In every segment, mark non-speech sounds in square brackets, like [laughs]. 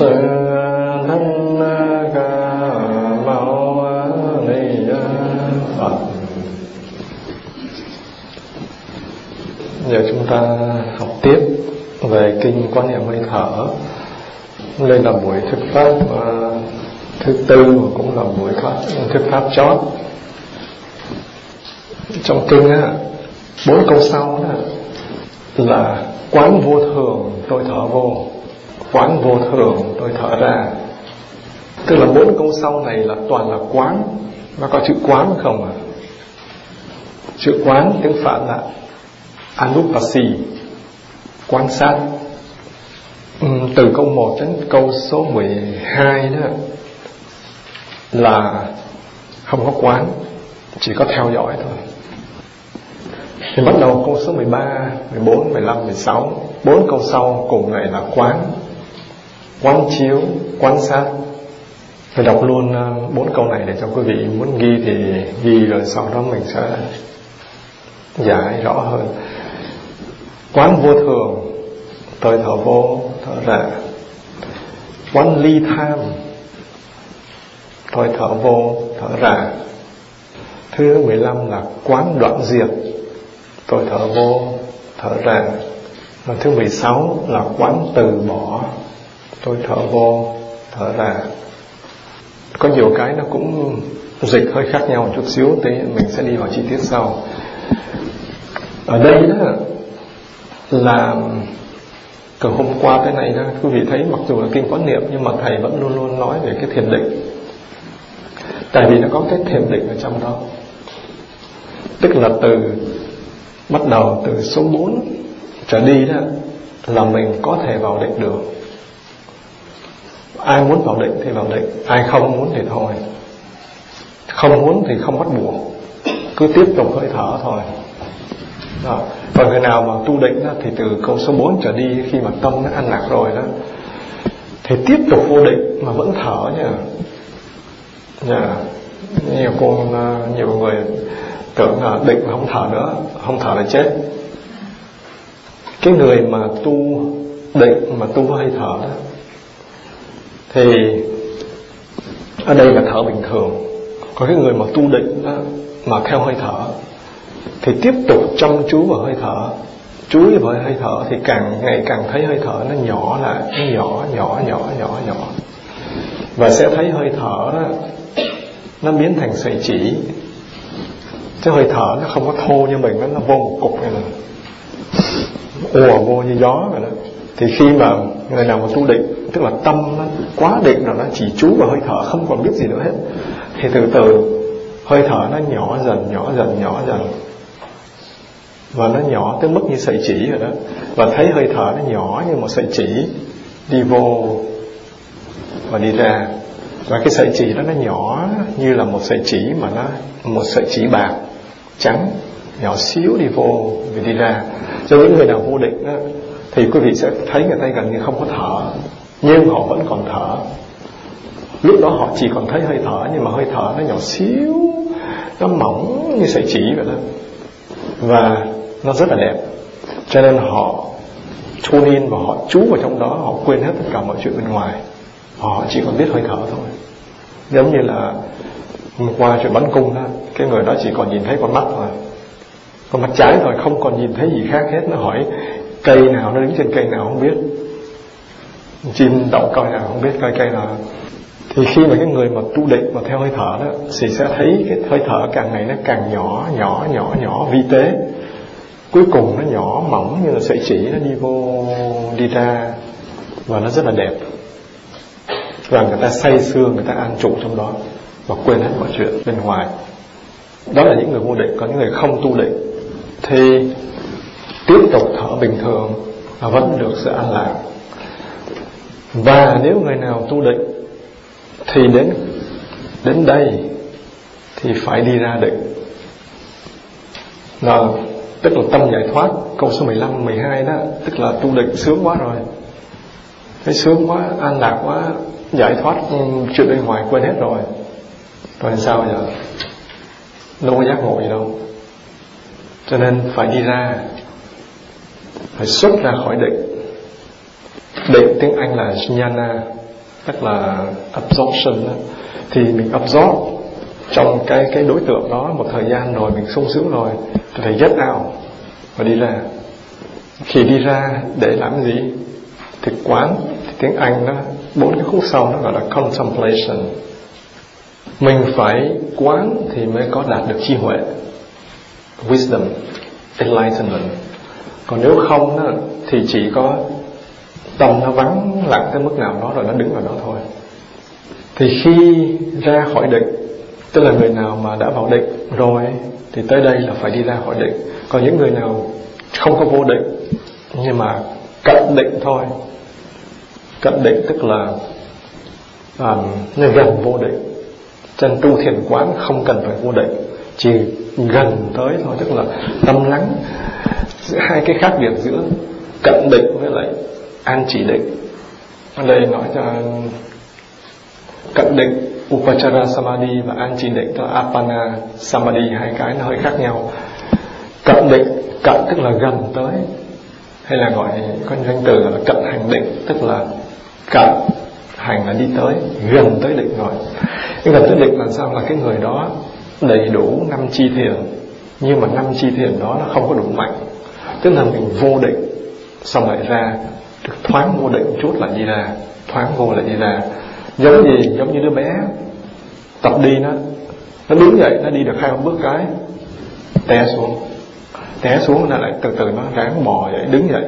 sư thân ca mâu ni phật giờ chúng ta học tiếp về kinh quan niệm hơi thở đây là buổi thức pháp thứ tư và cũng là buổi pháp pháp chót trong kinh á bốn câu sau đó là quán vô thường tôi thở vô quán vô thường tôi thở ra. Tức là bốn câu sau này là toàn là quán nó có chữ quán không à chữ quán tiếng phạn là anupasi quan sát. Từ câu 1 đến câu số 12 đó là không có quán chỉ có theo dõi thôi. Thì bắt đầu câu số 13, 14, 15, 16 bốn câu sau cùng này là quán quán chiếu, quán sát. Mình đọc luôn ờ, bốn câu này để cho quý vị muốn ghi thì ghi rồi sau đó mình sẽ giải rõ hơn. Quán vô thường tôi thở vô thở ra quán ly tham tôi thở vô thở ra thứ 15 là quán đoạn diệt tôi thở vô thở ra và thứ 16 là quán từ bỏ tôi thở vô, thở ra. Có nhiều cái nó cũng dịch hơi khác nhau một chút xíu thì mình sẽ đi vào chi tiết sau. Ở đây đó, là từ hôm qua tới nay đó, quý vị thấy mặc dù là kinh quán niệm, nhưng mà thầy vẫn luôn luôn nói về cái thiền định. Tại vì nó có cái thiền định ở trong đó. Tức là từ bắt đầu từ số 4 trở đi đó, là mình có thể vào định được ai muốn vào định thì vào định ai không muốn thì thôi. Không muốn thì không bắt buộc cứ tiếp tục hơi thở thôi. Đó. còn người nào mà tu định đó, thì từ câu số 4 trở đi khi mà tâm nó an lạc rồi đó thì tiếp tục vô định mà vẫn thở nha. Nha nhiều cô à, nhiều người tưởng là định mà không thở nữa không thở là chết. Cái người mà tu định mà tu hơi thở đó thì ở đây là thở bình thường. Còn cái người mà tu định đó, mà theo hơi thở thì tiếp tục chăm chú vào hơi thở chú ý vào hơi thở thì càng ngày càng thấy hơi thở nó nhỏ lại nó nhỏ nhỏ nhỏ nhỏ nhỏ. Và sẽ thấy hơi thở đó nó biến thành sợi chỉ. Chứ hơi thở nó không có thô như mình nó nó vô một cục này nè. Ùa vô như gió vậy đó thì khi mà người nào mà tu định tức là tâm nó quá định rồi nó chỉ chú vào hơi thở không còn biết gì nữa hết. Thì từ từ hơi thở nó nhỏ dần nhỏ dần nhỏ dần. Và nó nhỏ tới mức như sợi chỉ rồi đó. Và thấy hơi thở nó nhỏ như một sợi chỉ đi vô và đi ra. Và cái sợi chỉ đó nó nhỏ như là một sợi chỉ mà nó một sợi chỉ bạc trắng nhỏ xíu đi vô và đi ra. Cho những người nào vô định đó, thì quý vị sẽ thấy người ta gần như không có thở, nhưng họ vẫn còn thở. Lúc đó họ chỉ còn thấy hơi thở, nhưng mà hơi thở nó nhỏ xíu, nó mỏng như sợi chỉ vậy đó. Và nó rất là đẹp. Cho nên họ tune in và họ trú vào trong đó, họ quên hết tất cả mọi chuyện bên ngoài. Họ chỉ còn biết hơi thở thôi. Giống như là hôm qua chuyện bắn cung đó, cái người đó chỉ còn nhìn thấy con mắt thôi. Con mắt trái thôi, không còn nhìn thấy gì khác hết. Nó hỏi cây nào nó đứng trên cây nào không biết. Chim đậu coi nào không biết, coi cây nào. Thì khi mà cái người mà tu định mà theo hơi thở đó, thì sẽ thấy cái hơi thở càng ngày nó càng nhỏ nhỏ nhỏ nhỏ, vi tế. Cuối cùng nó nhỏ, mỏng như là sợi chỉ, nó đi vô, đi ra, và nó rất là đẹp. Và người ta say sưa, người ta an trụ trong đó, và quên hết mọi chuyện bên ngoài. Đó là những người vô định, còn những người không tu định thì tiếp tục thở bình thường và vẫn được sự an lạc. Và nếu người nào tu định thì đến đến đây thì phải đi ra định. Là, tức là tâm giải thoát, câu số 15 12 đó, tức là tu định sướng quá rồi. Thấy sướng quá, an lạc quá, giải thoát ừ, chuyện bên ngoài quên hết rồi. Rồi sao giờ đâu có giác ngộ gì đâu. Cho nên phải đi ra phải xuất ra khỏi định. Định tiếng anh là jnana tức là absorption đó, thì mình absorb trong cái cái đối tượng đó một thời gian rồi mình sung sướng rồi thì phải get out và đi ra. Khi đi ra để làm gì? Thì quán thì tiếng anh đó bốn cái khúc sau nó gọi là contemplation. Mình phải quán thì mới có đạt được trí huệ wisdom enlightenment còn nếu không đó, thì chỉ có tâm nó vắng lặng tới mức nào đó rồi nó đứng vào đó thôi. Thì khi ra khỏi định tức là người nào mà đã vào định rồi thì tới đây là phải đi ra khỏi định. Còn những người nào không có vô định nhưng mà cận định thôi. Cận định tức là um, gần vô định. Chân tu thiền quán không cần phải vô định chỉ gần tới thôi. Tức là tâm lắng hai cái khác biệt giữa cận định với lại an chỉ định. Ở đây nói cho cận định upachara samadhi và an chỉ định tức là apana samadhi, hai cái nó hơi khác nhau. Cận định, cận tức là gần tới, hay là gọi có danh từ là cận hành định, tức là cận hành là đi tới, gần tới định rồi. Cái gần tới định là sao là cái người đó đầy đủ năm chi thiền, nhưng mà năm chi thiền đó nó không có đủ mạnh tức là mình vô định. Xong lại ra được thoáng vô định chút là đi ra thoáng vô lại đi ra. Giống gì giống như đứa bé tập đi nó nó đứng dậy nó đi được hai ba bước cái té xuống. Té xuống nó lại từ từ nó ráng bò dậy đứng dậy.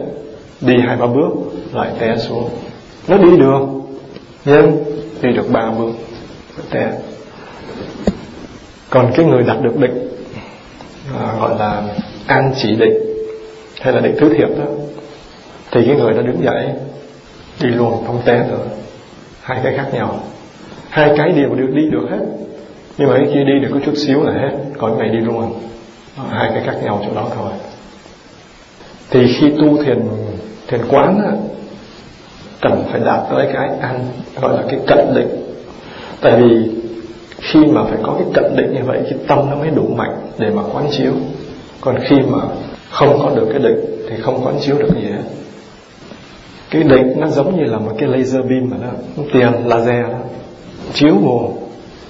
Đi hai ba bước lại té xuống. Nó đi được nhưng đi được ba bước té. Còn cái người đạt được định à, gọi là an chỉ định hay là định thứ thiệt đó. Thì cái người đó đứng dậy đi luôn không té nữa hai cái khác nhau. Hai cái đều được đi được hết. Nhưng mà cái kia đi được có chút xíu là hết. Còn cái này đi luôn. Hai cái khác nhau chỗ đó thôi. Thì khi tu thiền thiền quán á, cần phải đạt tới cái an gọi là cái cận định. Tại vì khi mà phải có cái cận định như vậy cái tâm nó mới đủ mạnh để mà quán chiếu. Còn khi mà không có được cái định thì không quán chiếu được gì hết. Cái định nó giống như là một cái laser beam mà nó tiền laser đó. Chiếu vô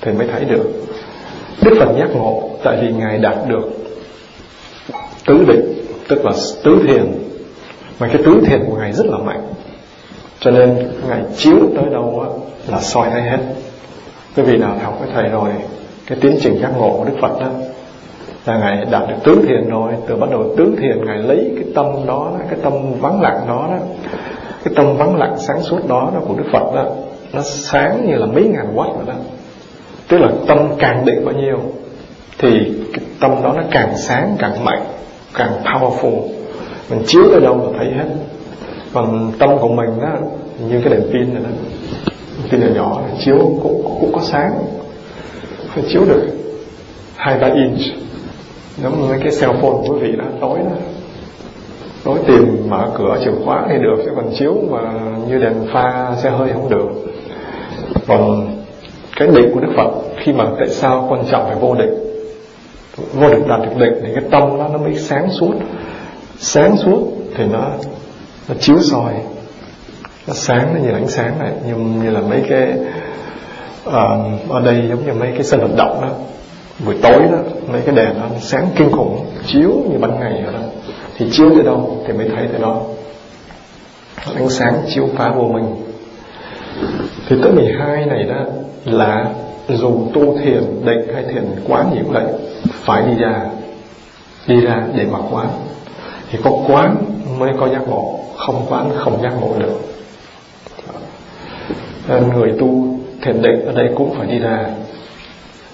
thì mới thấy được. Đức phật giác ngộ tại vì ngài đạt được tứ định tức là tứ thiền. Mà cái tứ thiền của ngài rất là mạnh. Cho nên ngài chiếu tới đâu là soi thấy hết. Quý vị nào học với thầy rồi, cái tiến trình giác ngộ của đức phật đó là ngài đạt được tứ thiền rồi. Từ bắt đầu tứ thiền ngài lấy cái tâm đó cái tâm vắng lặng đó đó cái tâm vắng lặng sáng suốt đó, đó của đức phật đó nó sáng như là mấy ngàn watt rồi đó. Tức là tâm càng định bao nhiêu thì cái tâm đó nó càng sáng càng mạnh càng powerful. Mình chiếu ở đâu là thấy hết. Còn tâm của mình đó như cái đèn pin này đó pin nhỏ nhỏ chiếu cũng cũng có sáng. Phải chiếu được hai ba inch giống như cái cell phone của quý vị đó tối đó. Tối tìm mở cửa chìa khóa thì được chứ còn chiếu mà như đèn pha xe hơi không được. Còn cái định của đức phật khi mà tại sao quan trọng phải vô định vô định đạt được định thì cái tâm nó nó mới sáng suốt. Sáng suốt thì nó nó chiếu soi. Nó sáng nó như ánh sáng này như như là mấy cái uh, ở đây giống như mấy cái sân vận động đó buổi tối đó, mấy cái đèn nó sáng kinh khủng, chiếu như ban ngày vậy đó. Thì chiếu tới đâu thì mới thấy tới đó. Ánh sáng chiếu phá vô mình. Thì tới 12 này đó, là dù tu thiền, định hay thiền quán gì cũng vậy, phải đi ra đi ra để mà quán. Thì có quán mới có giác ngộ, không quán không giác ngộ được. Người tu thiền định ở đây cũng phải đi ra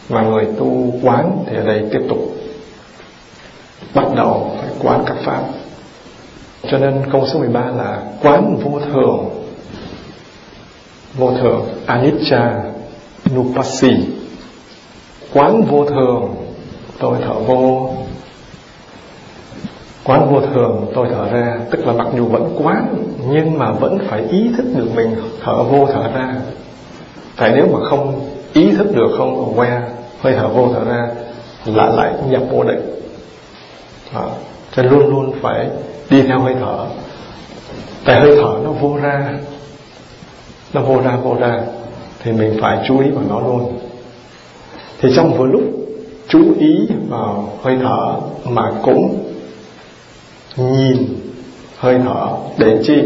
và người tu quán thì ở đây tiếp tục bắt đầu phải quán các pháp. Cho nên câu số 13 là quán vô thường. Vô thường, anicca nupassi quán vô thường, tôi thở vô. Quán vô thường, tôi thở ra. Tức là mặc dù vẫn quán, nhưng mà vẫn phải ý thức được mình thở vô, thở ra. Tại nếu mà không ý thức được không? Que hơi thở vô thở ra là lại nhập vô định. À, cho nên luôn luôn phải đi theo hơi thở. Tại hơi thở nó vô ra nó vô ra vô ra thì mình phải chú ý vào nó luôn. Thì trong vừa lúc chú ý vào hơi thở mà cũng nhìn hơi thở để chi?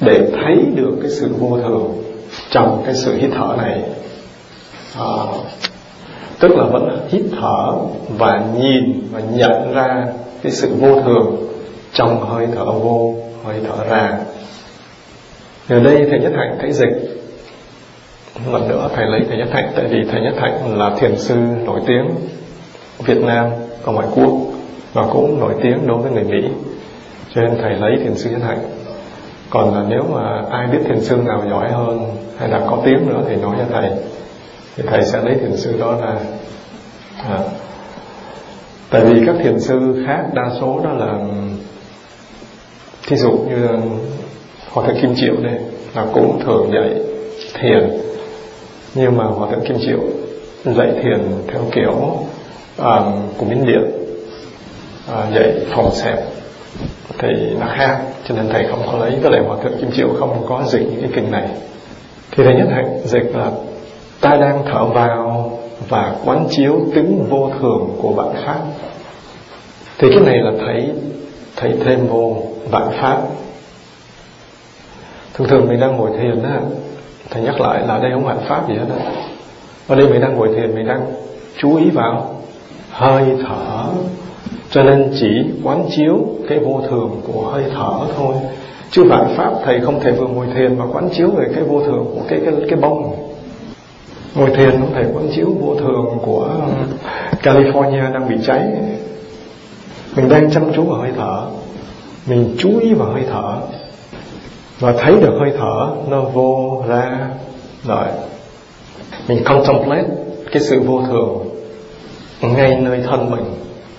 Để thấy được cái sự vô thường trong cái sự hít thở này à, tức là vẫn hít thở và nhìn và nhận ra cái sự vô thường trong hơi thở vô hơi thở ra. Ở đây thầy nhất hạnh thấy dịch. Lần nữa thầy lấy thầy nhất hạnh tại vì thầy nhất hạnh là thiền sư nổi tiếng Việt Nam ở ngoại quốc và cũng nổi tiếng đối với người Mỹ. Cho nên thầy lấy thiền sư nhất hạnh. Còn là nếu mà ai biết thiền sư nào giỏi hơn hay là có tiếng nữa thì nói cho thầy thì thầy sẽ lấy thiền sư đó ra. À. tại vì các thiền sư khác đa số đó là ừ, thí dụ như ừ, hòa thượng kim triệu đây là cũng thường dạy thiền. Nhưng mà hòa thượng kim triệu dạy thiền theo kiểu um, của miến điện à, dạy phòng xẹp. Thì nó khác cho nên thầy không có lấy. Với lại hòa thượng kim triệu không có dịch những cái kinh này. Thì thầy nhất hạnh dịch là ta đang thở vào và quán chiếu tính vô thường của bạn pháp thì cái này là thấy thấy thêm vô vạn pháp. Thường thường mình đang ngồi thiền á, thầy nhắc lại là đây không vạn pháp gì hết á. Ở đây mình đang ngồi thiền, mình đang chú ý vào hơi thở. Cho nên chỉ quán chiếu cái vô thường của hơi thở thôi. Chứ vạn pháp thầy không thể vừa ngồi thiền mà quán chiếu về cái vô thường của cái cái cái bông ngồi thiền không thầy quán chiếu vô thường của California đang bị cháy. Mình đang chăm chú vào hơi thở. Mình chú ý vào hơi thở. Và thấy được hơi thở nó vô ra rồi mình contemplate cái sự vô thường ngay nơi thân mình,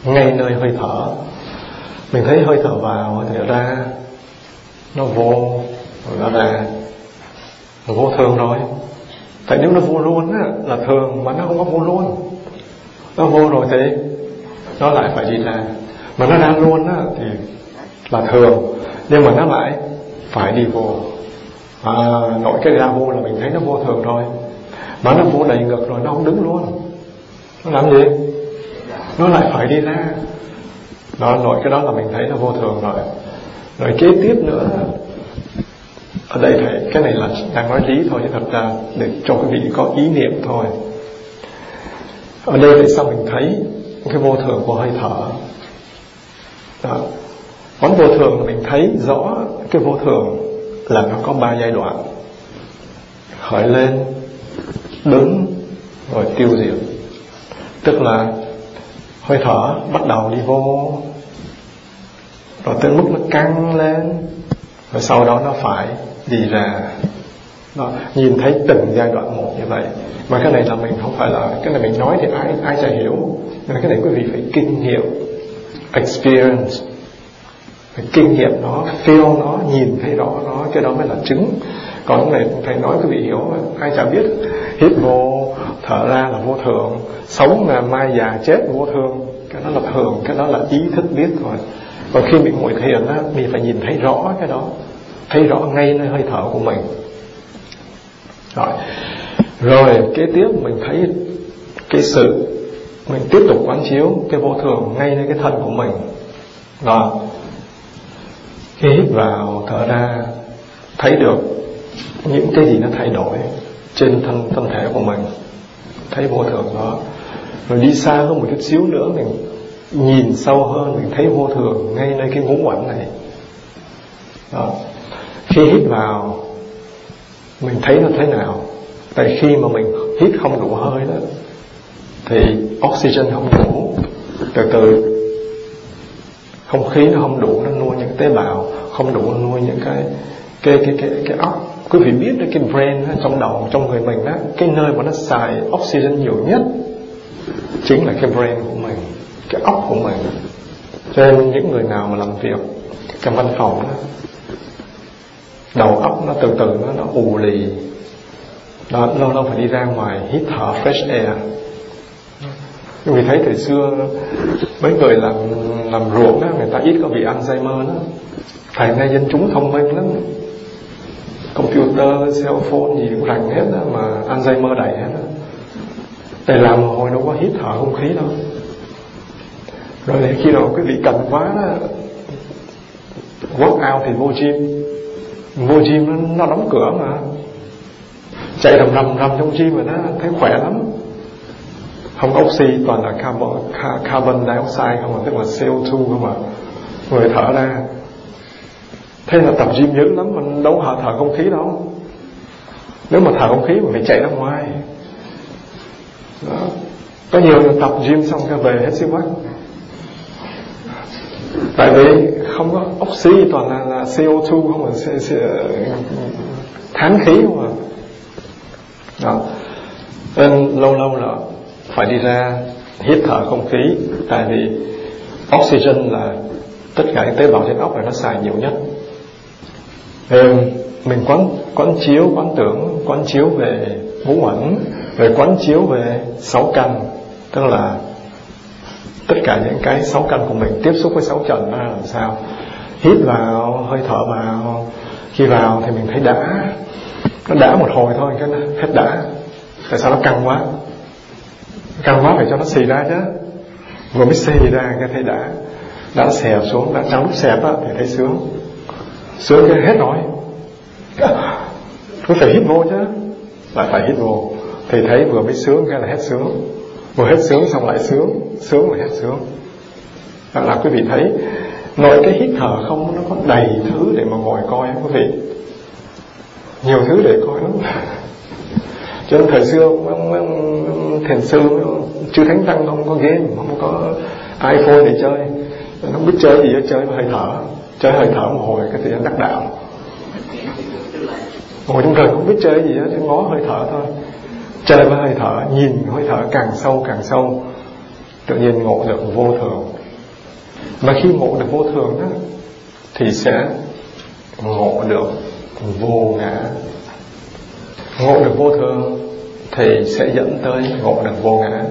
ngay nơi hơi thở. Mình thấy hơi thở vào thì ra, nó vô rồi nó ra. Nó vô thường rồi tại nếu nó vô luôn á là thường mà nó không có vô luôn. Nó vô rồi thì nó lại phải đi ra mà nó đang luôn á thì là thường. Nhưng mà nó lại phải đi vô. À, nội cái ra vô là mình thấy nó vô thường rồi mà nó vô đầy ngực rồi nó không đứng luôn. Nó làm gì? Nó lại phải đi ra. Đó nội cái đó là mình thấy nó vô thường rồi. Rồi kế tiếp nữa ở đây thầy cái này là đang nói lý thôi, chứ thật ra để cho quý vị có ý niệm thôi. Ở đây tại sao mình thấy cái vô thường của hơi thở? Đó. quán vô thường là mình thấy rõ cái vô thường là nó có ba giai đoạn. Khởi lên, đứng, rồi tiêu diệt. Tức là hơi thở bắt đầu đi vô, rồi tới lúc nó căng lên, rồi sau đó nó phải đi ra đó, nhìn thấy từng giai đoạn một như vậy. Mà cái này là mình không phải là cái này mình nói thì ai ai sẽ hiểu. Nên cái này quý vị phải kinh nghiệm experience. Phải kinh nghiệm nó feel nó nhìn thấy rõ nó cái đó mới là chứng. Còn cái này thầy nói quý vị hiểu ai chả biết. Hít vô thở ra là vô thường. Sống là mai già chết vô thường cái đó là thường cái đó là ý thức biết rồi. Còn khi mình ngồi thiền á mình phải nhìn thấy rõ cái đó thấy rõ ngay nơi hơi thở của mình. Rồi. Rồi, kế tiếp mình thấy cái sự mình tiếp tục quán chiếu cái vô thường ngay nơi cái thân của mình. Rồi khi hít vào, thở ra, thấy được những cái gì nó thay đổi trên thân thân thể của mình. Thấy vô thường đó. Rồi đi xa hơn một chút xíu nữa, mình nhìn sâu hơn, mình thấy vô thường ngay nơi cái ngũ quẩn này. Đó khi hít vào, mình thấy nó thế nào? Tại khi mà mình hít không đủ hơi đó, thì oxygen không đủ. Từ từ, không khí nó không đủ, nó nuôi những tế bào, không đủ nuôi những cái cái cái cái cái óc. Quý vị biết đấy cái brain trong đầu, trong người mình đó, cái nơi mà nó xài oxygen nhiều nhất chính là cái brain của mình, cái óc của mình. Cho nên những người nào mà làm việc trong văn phòng đó đầu óc nó từ từ nó nó ù lì. Đó, lâu lâu phải đi ra ngoài hít thở fresh air. Vì thấy thời xưa mấy người làm làm ruộng đó người ta ít có bị Alzheimer đó thành ra dân chúng thông minh lắm. Computer cell phone gì cũng rành hết đó mà Alzheimer đầy hết đó để làm hồi đâu có hít thở không khí đâu. Rồi khi nào quý vị cần quá đó work out thì vô gym vô gym nó, nó đóng cửa mà. Chạy rầm rầm rầm trong gym mà nó thấy khỏe lắm. Không có oxy toàn là carbon, carbon dioxide không à tức là CO2 không à. Người thở ra. Thế là tập gym dữ lắm mình đâu hở thở không khí đâu. Nếu mà thở không khí mình phải chạy ra ngoài. Đó. có nhiều người tập gym xong ra về hết sức quá tại vì không có oxy toàn là, là CO2 không là thán khí không à đó. Nên lâu lâu là phải đi ra hít thở không khí tại vì oxygen là tất cả những tế bào trên óc này nó xài nhiều nhất. Nên mình quán quán chiếu quán tưởng quán chiếu về ngũ ẩn rồi quán chiếu về sáu căn tức là tất cả những cái sáu căn của mình tiếp xúc với sáu trần nó làm sao? Hít vào, hơi thở vào. Khi vào thì mình thấy đã. Nó đã một hồi thôi, cái nó hết đã. Tại sao nó căng quá? Căng quá phải cho nó xì ra chứ. Vừa mới xì ra cái thấy đã. Đã xẹp xuống, đã trong lúc xẹp á, thì thấy sướng. Sướng cái hết rồi. Cứ phải hít vô chứ. Lại phải hít vô. Thì thấy vừa mới sướng cái là hết sướng vừa hết sướng xong lại sướng sướng rồi hết sướng. Đó là quý vị thấy nội cái hít thở không, nó có đầy thứ để mà ngồi coi quý vị? Nhiều thứ để coi lắm. [laughs] Cho nên thời xưa thiền sư chưa thánh tăng không có game, không có iphone để chơi. Nó không biết chơi gì hết, chơi hơi thở. Chơi hơi thở một hồi cái thì đắc đạo. Ngồi trong trời không biết chơi gì hết, chỉ ngó hơi thở thôi chơi với hơi thở, nhìn hơi thở càng sâu càng sâu, tự nhiên ngộ được vô thường. Mà khi ngộ được vô thường đó, thì sẽ ngộ được vô ngã. Ngộ được vô thường thì sẽ dẫn tới ngộ được vô ngã.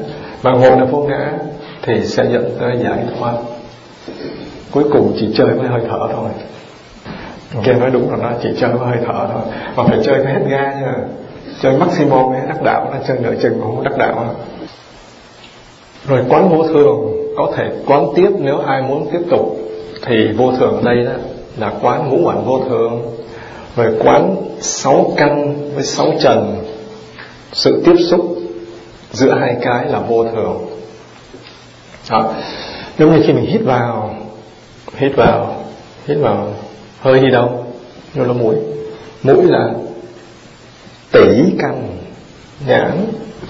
Mà ngộ được vô ngã thì sẽ dẫn tới giải thoát. Cuối cùng chỉ chơi với hơi thở thôi. Kia nói đúng rồi nó chỉ chơi với hơi thở thôi. Mà phải chơi với hết ga nha chơi maximum với đắc đạo là chơi nửa chừng không đắc đạo rồi quán vô thường, có thể quán tiếp nếu ai muốn tiếp tục, thì vô thường ở đây đó là quán ngũ uẩn vô thường. Rồi quán sáu căn với sáu trần, sự tiếp xúc giữa hai cái là vô thường. Đó. giống như khi mình hít vào hít vào hít vào, hơi đi đâu vô là mũi. Mũi là tỷ căn. Nhãn,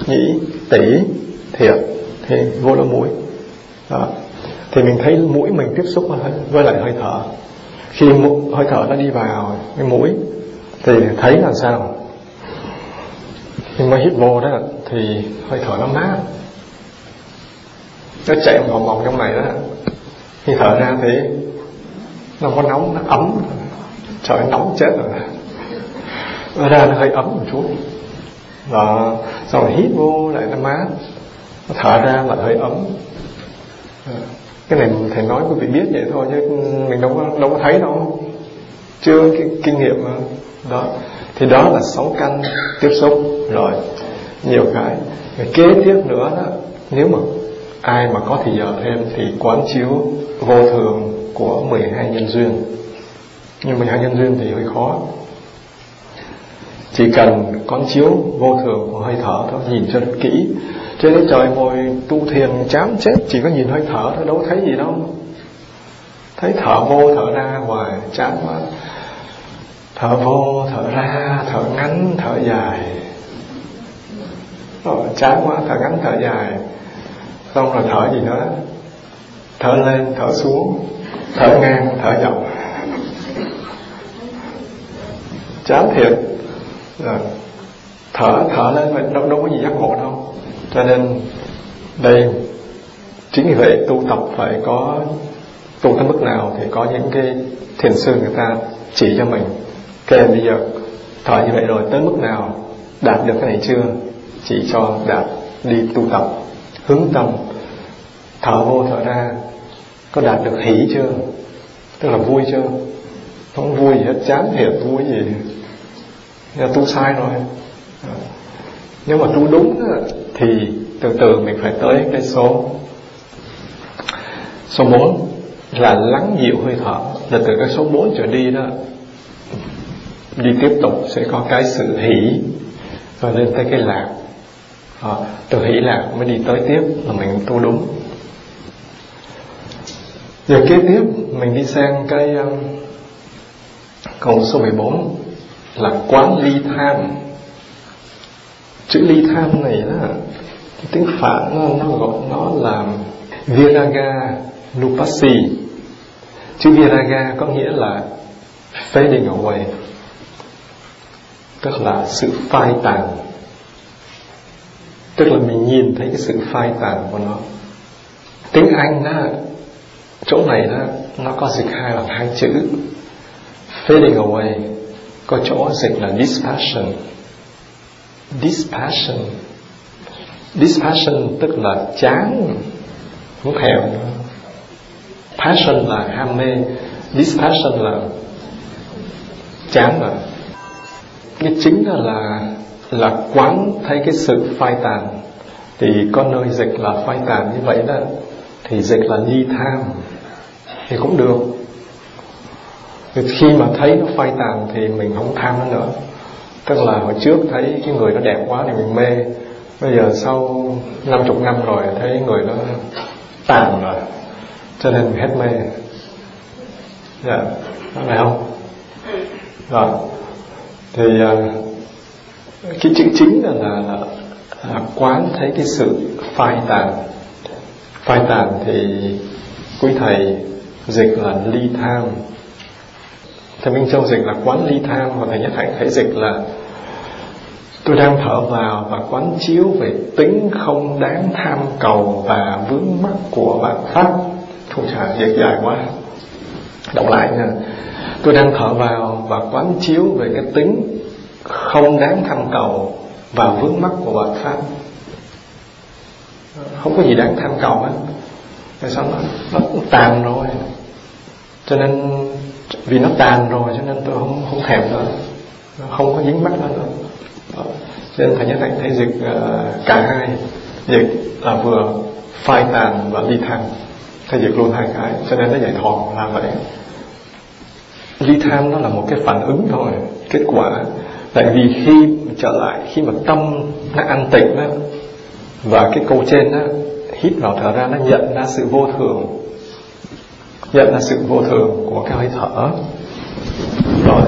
nhĩ, tỷ, thiệt, thì vô lỗ mũi đó. thì mình thấy mũi mình tiếp xúc với lại hơi thở. Khi hơi thở nó đi vào cái mũi thì thấy là sao? Nhưng mà hít vô đó, thì hơi thở nó mát. Nó chạy vòng vòng trong này đó. Khi thở ra thì nó có nóng, nó ấm. Trời nóng chết rồi ở ra nó hơi ấm một chút. Đó. Sau rồi hít vô lại nó mát. Nó thở ra lại hơi ấm. Cái này thầy nói quý vị biết vậy thôi, chứ mình đâu có đâu có thấy đâu. Chưa cái kinh nghiệm mà. Đó. Thì đó là sáu căn tiếp xúc rồi. Nhiều cái. Rồi kế tiếp nữa đó, nếu mà ai mà có thì giờ thêm thì quán chiếu vô thường của 12 nhân duyên. Nhưng 12 nhân duyên thì hơi khó chỉ cần quán chiếu vô thường của hơi thở thôi, nhìn cho kỹ. Cho nên trời ngồi tu thiền chán chết, chỉ có nhìn hơi thở thôi, đâu thấy gì đâu. Thấy thở vô thở ra hoài, chán quá. Thở vô, thở ra, thở ngắn, thở dài. Rồi chán quá, thở ngắn, thở dài. Xong rồi thở gì nữa? Thở lên, thở xuống. Thở ngang, thở dọc. Chán thiệt là thở thở lên mà đâu đâu có gì giác ngộ đâu. Cho nên đây, chính vì vậy tu tập phải có tu tới mức nào thì có những cái thiền sư người ta chỉ cho mình. Kèm bây giờ thở như vậy rồi, tới mức nào đạt được cái này chưa? Chỉ cho đạt đi tu tập. Hướng tâm, thở vô, thở ra, có đạt được hỷ chưa? Tức là vui chưa? Không vui gì hết, chán thiệt, vui gì? Là tu sai rồi. Nếu mà tu đúng thì từ từ mình phải tới cái số. Số 4 là lắng dịu hơi thở. Là từ cái số 4 trở đi đó đi tiếp tục sẽ có cái sự hỷ và lên tới cái lạc. À, từ hỷ lạc mới đi tới tiếp là mình tu đúng. Giờ kế tiếp mình đi sang cái um, câu số 14 là quán ly tham. Chữ ly tham này đó tiếng phạn nó, nó gọi nó là viraga nupasi. Chữ viraga có nghĩa là fading away tức là sự phai tàn. Tức là mình nhìn thấy cái sự phai tàn của nó. Tiếng anh đó chỗ này đó nó có dịch hai là hai chữ fading away có chỗ dịch là dispassion dispassion dispassion tức là chán không thèm. Passion là ham mê. Dispassion là chán rồi cái chính là là là quán thấy cái sự phai tàn. Thì có nơi dịch là phai tàn như vậy đó, thì dịch là nhi tham. Thì cũng được thì khi mà thấy nó phai tàn thì mình không tham nó nữa. Tức là hồi trước thấy cái người nó đẹp quá thì mình mê. Bây giờ sau năm chục năm rồi thấy người nó tàn rồi cho nên mình hết mê. Dạ phải không? Rồi thì à, cái chữ chính là, là, là, là quán thấy cái sự phai tàn. Phai tàn thì quý thầy dịch là ly tham thầy minh châu dịch là quán ly tham và thầy nhất hạnh thấy dịch là tôi đang thở vào và quán chiếu về tính không đáng tham cầu và vướng mắc của bản pháp. Không trả dịch dài quá. Đọc lại nha. Tôi đang thở vào và quán chiếu về cái tính không đáng tham cầu và vướng mắc của bản pháp. Không có gì đáng tham cầu hết. Tại sao nó, nó cũng tàn rồi? Cho nên vì nó tàn rồi cho nên tôi không không thèm nữa. Không có dính mắc nó nữa. Đó. cho nên thầy nhất hạnh thấy dịch uh, cả hai dịch là vừa phai tàn và ly tham thầy dịch luôn hai cái cho nên nó giải thoát là vậy. Ly tham nó là một cái phản ứng thôi kết quả. Tại vì khi trở lại khi mà tâm nó an tịnh đó và cái câu trên đó hít vào thở ra nó nhận ra sự vô thường nhận ra sự vô thường của cái hơi thở. Rồi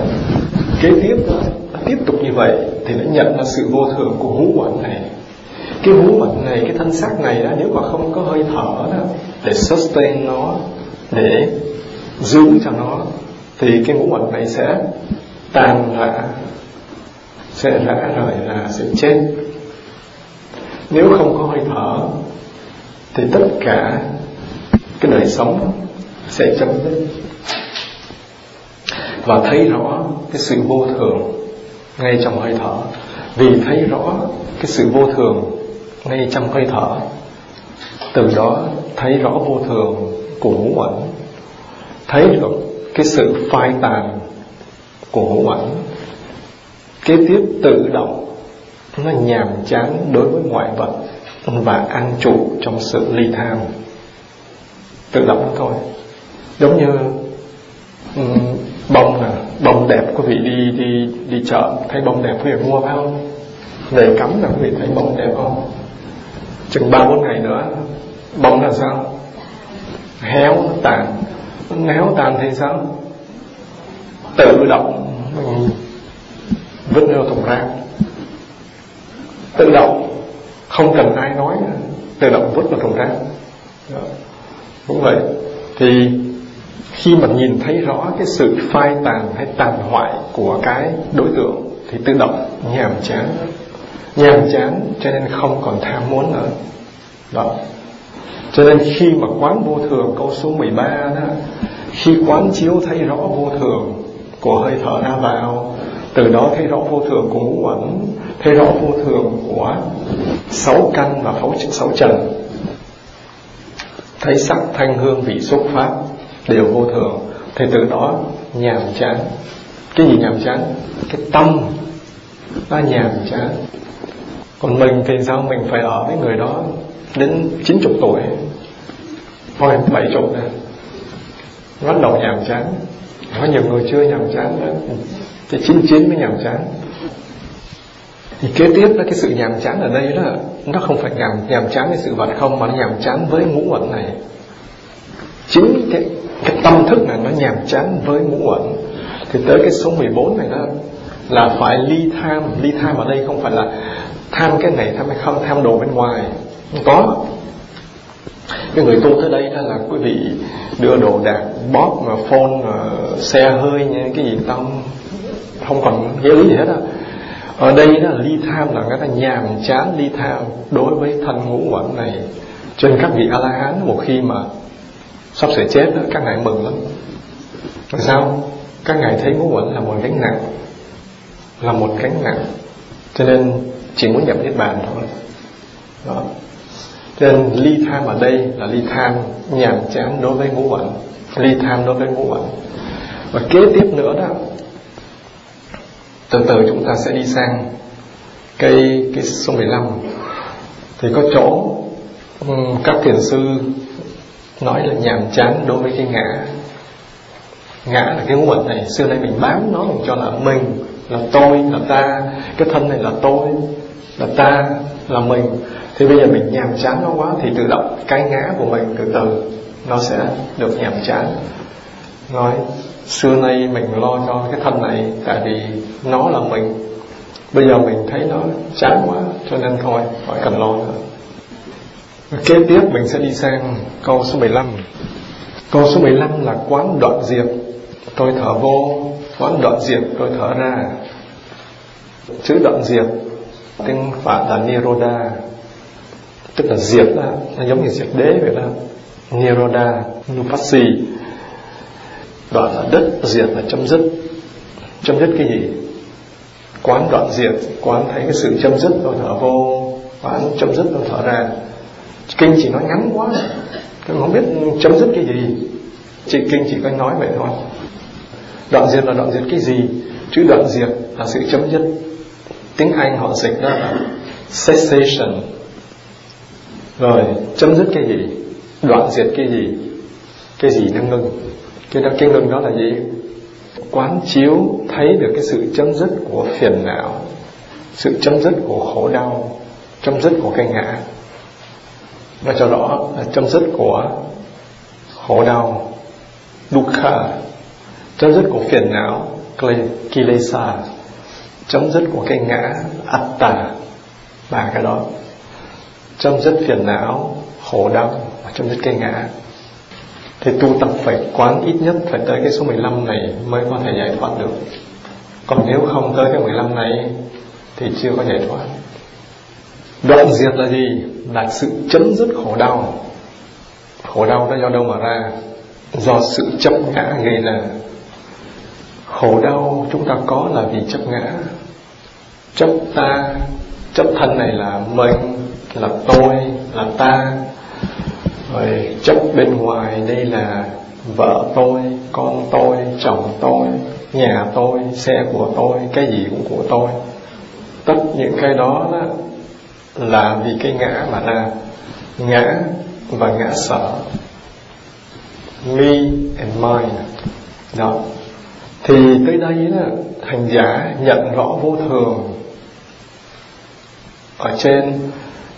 kế tiếp đó, tiếp tục như vậy thì nó nhận ra sự vô thường của ngũ quẩn này. Cái ngũ quẩn này cái thân xác này đó nếu mà không có hơi thở đó để sustain nó để giữ cho nó thì cái ngũ quẩn này sẽ tan rã sẽ rã rời là sẽ chết. Nếu không có hơi thở thì tất cả cái đời sống sẽ chấm dứt và thấy rõ cái sự vô thường ngay trong hơi thở. Vì thấy rõ cái sự vô thường ngay trong hơi thở, từ đó thấy rõ vô thường của ngũ uẩn. Thấy được cái sự phai tàn của ngũ uẩn. Kế tiếp tự động, nó nhàm chán đối với ngoại vật và an trụ trong sự ly tham. Tự động thôi giống như um, bông nè bông đẹp quý vị đi đi đi chợ thấy bông đẹp quý vị mua phải không? Về cắm là quý vị thấy bông đẹp không? Chừng ba bốn ngày nữa bông là sao? Héo tàn. Néo héo tàn thì sao? Tự động mình vứt vào thùng rác. Tự động không cần ai nói tự động vứt vào thùng rác. Đúng vậy. Thì khi mà nhìn thấy rõ cái sự phai tàn hay tàn hoại của cái đối tượng thì tự động nhàm chán. Nhàm chán cho nên không còn tham muốn nữa. Đó. Cho nên khi mà quán vô thường câu số 13 đó khi quán chiếu thấy rõ vô thường của hơi thở ra vào từ đó thấy rõ vô thường của ngũ uẩn thấy rõ vô thường của sáu căn và sáu, sáu trần. Thấy sắc thanh hương vị xúc pháp đều vô thường, thì từ đó nhàm chán. Cái gì nhàm chán? Cái tâm. Nó nhàm chán. Còn mình thì sao? Mình phải ở với người đó đến 90 tuổi. Thôi, bảy chục rồi bắt đầu nhàm chán. Có nhiều người chưa nhàm chán nữa. Thì chín chín mới nhàm chán. Thì kế tiếp là cái sự nhàm chán ở đây đó, nó không phải nhàm nhàm chán với sự vật không, mà nó nhàm chán với ngũ uẩn này. Chính cái cái tâm thức này nó nhàm chán với ngũ uẩn. Thì tới cái số 14 này đó, là phải ly tham. Ly tham ở đây không phải là tham cái này, tham cái không, tham đồ bên ngoài. Không có. Cái người tu tới đây đó là quý vị đưa đồ đạc, bóp mà phone mà xe hơi nha, cái gì tâm không còn nghĩa lý gì hết á. Ở đây đó là ly tham là người ta nhàm chán ly tham đối với thân ngũ uẩn này. Trên các vị a la hán, một khi mà sắp sửa chết đó, các ngài mừng lắm. Tại sao? Các ngài thấy ngũ uẩn là một gánh nặng là một gánh nặng. Cho nên chỉ muốn nhập niết bàn thôi. Đó. Cho nên ly tham ở đây là ly tham nhàm chán đối với ngũ uẩn ly tham đối với ngũ uẩn và kế tiếp nữa đó từ từ chúng ta sẽ đi sang cây cái số 15 thì có chỗ các thiền sư nói là nhàm chán đối với cái ngã. Ngã là cái ngũ này, xưa nay mình bám nó mình cho là mình là tôi, là ta. Cái thân này là tôi, là ta, là mình. Thì bây giờ mình nhàm chán nó quá thì tự động cái ngã của mình từ từ nó sẽ được nhàm chán. Nói, xưa nay mình lo cho cái thân này tại vì nó là mình. Bây giờ mình thấy nó chán quá cho nên thôi, khỏi cần lo nữa kế tiếp mình sẽ đi sang câu số 15 câu số 15 là quán đoạn diệt tôi thở vô. Quán đoạn diệt tôi thở ra. Chữ đoạn diệt tiếng phạn là niroda. Tức là diệt đó, nó giống như diệt đế vậy đó. Niroda Nupassi đoạn là đất diệt là chấm dứt. Chấm dứt cái gì? Quán đoạn diệt quán thấy cái sự chấm dứt Tôi thở vô. Quán chấm dứt tôi thở ra kinh chỉ nói ngắn quá. Tôi không biết chấm dứt cái gì. Chị kinh chỉ có nói vậy thôi. Đoạn diệt là đoạn diệt cái gì? Chữ đoạn diệt là sự chấm dứt. Tiếng anh họ dịch đó là cessation. Rồi, chấm dứt cái gì? Đoạn diệt cái gì? Cái gì nó ngưng? Cái đó, cái ngưng đó là gì? Quán chiếu thấy được cái sự chấm dứt của phiền não, sự chấm dứt của khổ đau, chấm dứt của cái ngã và cho rõ là chấm dứt của khổ đau dukkha chấm dứt của phiền não kilesa. Chấm dứt của cái ngã, atta. Ba cái đó. Chấm dứt phiền não, khổ đau và chấm dứt cái ngã. Thì tu tập phải quán ít nhất phải tới cái số 15 này mới có thể giải thoát được. Còn nếu không tới cái 15 này thì chưa có giải thoát đoạn diệt là gì? Là sự chấm dứt khổ đau. Khổ đau nó do đâu mà ra? Do sự chấp ngã gây ra. Khổ đau chúng ta có là vì chấp ngã. Chấp ta chấp thân này là mình là tôi là ta. Rồi chấp bên ngoài đây là vợ tôi con tôi chồng tôi nhà tôi xe của tôi cái gì cũng của tôi. Tất những cái đó, đó là vì cái ngã mà ra. Ngã và ngã sở. Me and mine. Đó. Thì tới đây đó hành giả nhận rõ vô thường ở trên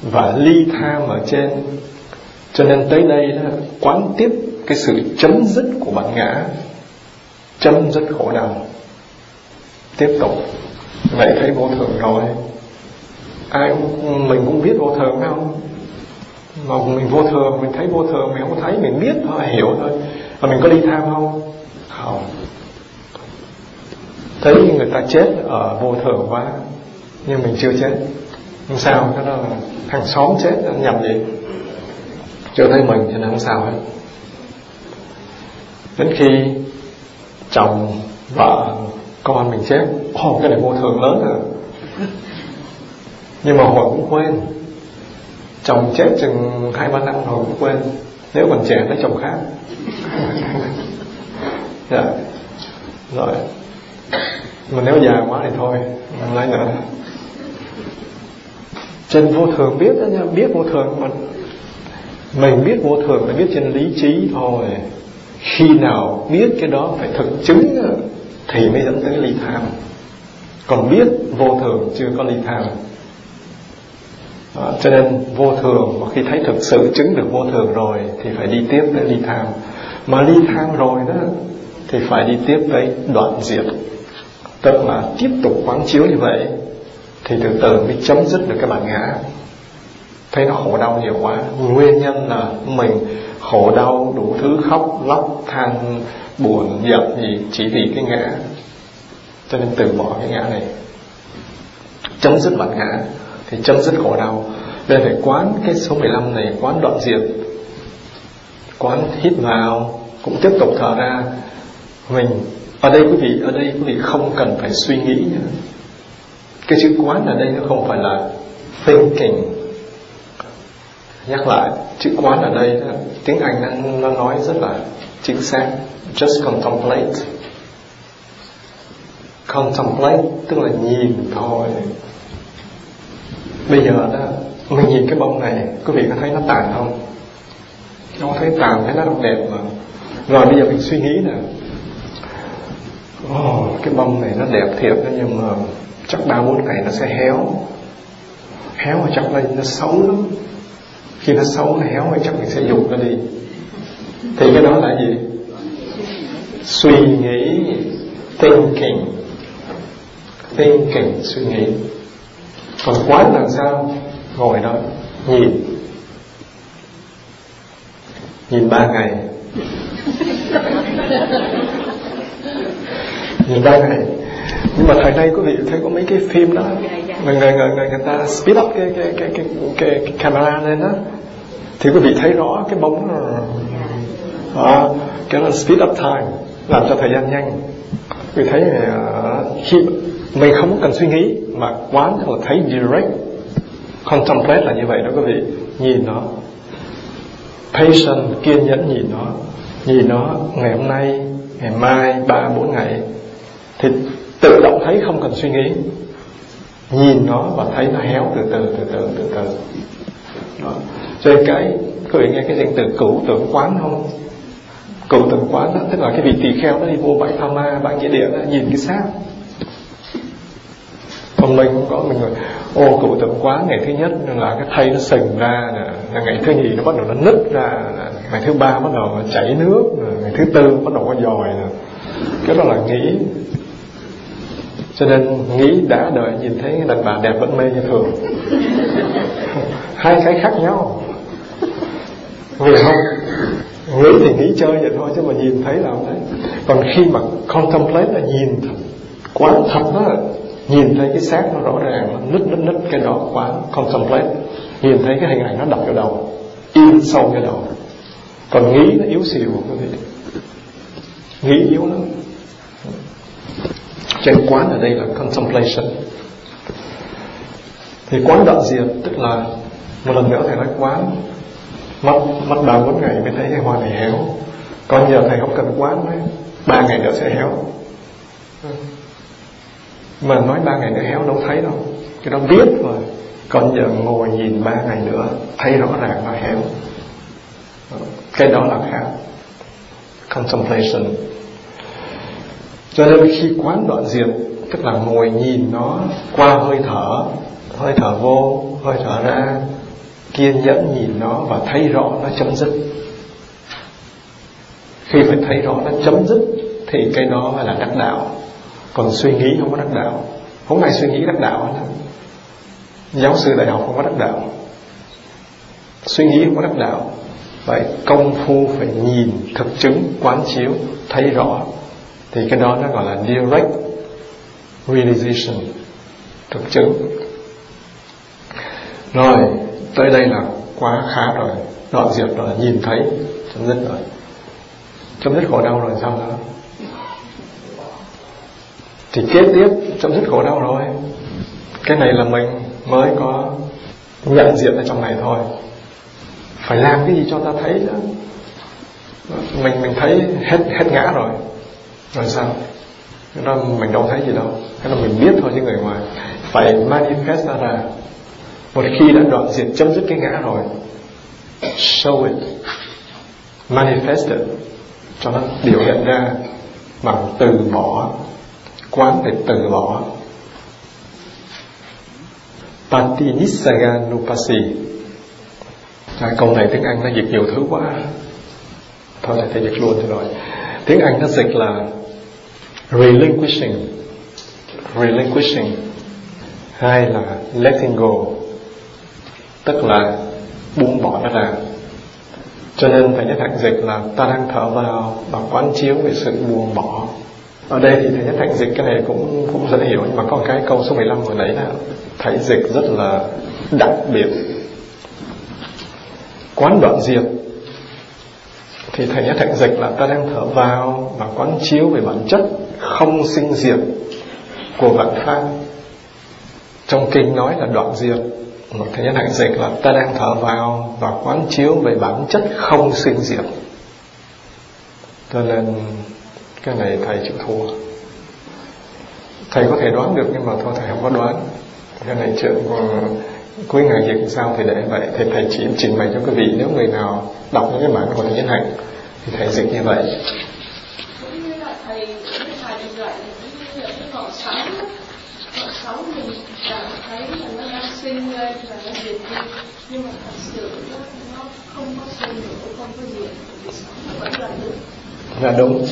và ly tham ở trên. Cho nên tới đây đó quán tiếp cái sự chấm dứt của bản ngã, chấm dứt khổ đau. Tiếp tục. Vậy thấy vô thường rồi ai cũng, mình cũng biết vô thường phải không? Mà mình vô thường mình thấy vô thường mình không thấy mình biết thôi hiểu thôi. Mà mình có đi tham không? Không. Thấy người ta chết ở vô thường quá nhưng mình chưa chết. Không sao cái đó là hàng xóm chết nhầm gì chưa thấy mình cho nên không sao hết. Đến khi chồng vợ con mình chết ồ cái này vô thường lớn rồi nhưng mà hồi cũng quên. Chồng chết chừng hai ba năm rồi cũng quên. Nếu còn trẻ lấy chồng khác. [laughs] Dạ. Rồi. Mà nếu già quá thì thôi lấy nữa. Trên vô thường biết đó nha biết vô thường mà mình biết vô thường là biết trên lý trí thôi. Khi nào biết cái đó phải thực chứng thì mới dẫn tới ly tham. Còn biết vô thường chưa có ly tham à, cho nên vô thường mà khi thấy thực sự chứng được vô thường rồi thì phải đi tiếp tới ly tham mà ly tham rồi đó thì phải đi tiếp tới đoạn diệt. Tức là tiếp tục quán chiếu như vậy thì từ từ mới chấm dứt được cái bản ngã. Thấy nó khổ đau nhiều quá. Nguyên nhân là mình khổ đau đủ thứ khóc lóc than buồn giận gì chỉ vì cái ngã. Cho nên từ bỏ cái ngã này chấm dứt bản ngã thì chấm dứt khổ đau. Nên phải quán cái số 15 này, quán đoạn diệt, quán hít vào, cũng tiếp tục thở ra. Mình, ở đây quý vị, ở đây quý vị không cần phải suy nghĩ nữa. Cái chữ quán ở đây nó không phải là thinking. Nhắc lại, chữ quán ở đây tiếng anh nó nói rất là chính xác. Just contemplate. Contemplate tức là nhìn thôi bây giờ đó mình nhìn cái bông này quý vị có thấy nó tàn không? Nó thấy tàn thấy nó rất đẹp mà. Rồi bây giờ mình suy nghĩ nè. Oh, cái bông này nó đẹp thiệt đó nhưng mà chắc ba bốn ngày nó sẽ héo. Héo mà chắc lên nó xấu lắm. Khi nó xấu nó héo thì chắc mình sẽ dùng nó đi. Thì cái đó là gì? Suy nghĩ thinking. Thinking suy nghĩ còn quán làm sao? Ngồi đó nhìn. Nhìn ba ngày. [laughs] Nhìn ba ngày. Nhưng mà thời nay quý vị thấy có mấy cái phim đó. Người người người người, người ta speed up cái cái cái cái, cái, cái camera lên đó. Thì quý vị thấy rõ cái bóng đó, cái là speed up time làm cho thời gian nhanh. Quý vị thấy uh, khi mình không cần suy nghĩ mà quán là thấy direct. Contemplate là như vậy đó quý vị. Nhìn nó. Patient kiên nhẫn nhìn nó. Nhìn nó ngày hôm nay ngày mai ba bốn ngày. Thì tự động thấy không cần suy nghĩ. Nhìn nó và thấy nó héo từ từ từ từ từ từ. Đó. cho nên cái quý vị nghe cái danh từ cửu tưởng quán không? Cửu tưởng quán đó, tức là cái vị tỳ kheo nó đi vô bãi tha ma bãi nghĩa địa đó, nhìn cái xác còn mình cũng có, mình rồi ô cửu tưởng quá, ngày thứ nhất là cái thay nó sình ra là ngày thứ nhì nó bắt đầu nó nứt ra ngày thứ ba bắt đầu chảy nước ngày thứ tư bắt đầu có dòi cái đó là nghĩ. Cho nên nghĩ đã đợi nhìn thấy đàn bà đẹp vẫn mê như thường. [laughs] Hai cái khác nhau. Người không, nghĩ thì nghĩ chơi vậy thôi chứ mà nhìn thấy là không thấy. Còn khi mà contemplate là nhìn quá thật đó nhìn thấy cái xác nó rõ ràng, nó nứt nứt nứt cái đó quán contemplate nhìn thấy cái hình ảnh nó đập vào đầu, in sâu vào đầu. Còn nghĩ nó yếu xìu, quý vị. Nghĩ yếu lắm. Trên quán ở đây là contemplation. Thì quán đoạn diệt, tức là một lần nữa thầy nói quán, mất mất ba bốn ngày mới thấy cái hoa này héo. Còn giờ thầy không cần quán đấy, ba ngày nữa sẽ héo. Ừ mà nói ba ngày nữa héo đâu thấy đâu. Cái đó biết rồi còn giờ ngồi nhìn ba ngày nữa, thấy rõ ràng nó héo. Cái đó là khác. Contemplation. Cho nên khi quán đoạn diệt, tức là ngồi nhìn nó qua hơi thở hơi thở vô, hơi thở ra, kiên nhẫn nhìn nó và thấy rõ nó chấm dứt. Khi phải thấy rõ nó chấm dứt, thì cái đó là đắc đạo còn suy nghĩ không có đắc đạo. Không ai suy nghĩ đắc đạo hết giáo sư đại học không có đắc đạo. Suy nghĩ không có đắc đạo. Vậy công phu phải nhìn thực chứng, quán chiếu, thấy rõ. Thì cái đó nó gọi là direct realization, thực chứng. Rồi, tới đây là quá khá rồi. Đoạn diệt rồi, nhìn thấy, chấm dứt rồi. Chấm dứt khổ đau rồi, sao nữa? Thì kế tiếp chấm dứt khổ đau rồi. Cái này là mình mới có nhận diện ở trong này thôi. Phải làm cái gì cho ta thấy chứ mình mình thấy hết hết ngã rồi. Rồi sao? Cái đó mình đâu thấy gì đâu. Cái là mình biết thôi chứ người ngoài. Phải manifest ra một khi đã đoạn diệt, chấm dứt cái ngã rồi, show it. Manifest it. Cho nó biểu hiện ra bằng từ bỏ quán để từ bỏ. Patinissaganupasi à, Câu này tiếng Anh nó dịch nhiều thứ quá. Thôi thầy dịch luôn cho rồi. Tiếng Anh nó dịch là Relinquishing. Relinquishing. Hai là letting go. Tức là buông bỏ nó ra. Cho nên phải nhất hạn dịch là ta đang thở vào và quán chiếu về sự buông bỏ ở đây thì thầy nhất hạnh dịch cái này cũng cũng dễ hiểu nhưng mà có cái câu số 15 vừa nãy là thầy dịch rất là đặc biệt. Quán đoạn diệt thì thầy nhất hạnh dịch là ta đang thở vào và quán chiếu về bản chất không sinh diệt của vạn pháp. Trong kinh nói là đoạn diệt một thầy nhất hạnh dịch là ta đang thở vào và quán chiếu về bản chất không sinh diệt cho nên cái này thầy chịu thua thầy có thể đoán được nhưng mà thôi thầy không có đoán cái này chuyện của ngày ngài dịch sao thì để vậy thì thầy chỉ trình bày cho quý vị nếu người nào đọc những cái bản của thầy nhất hạnh thì thầy dịch như vậy nhưng mà thật sự nó, không có sinh nữa không có gì là là đúng.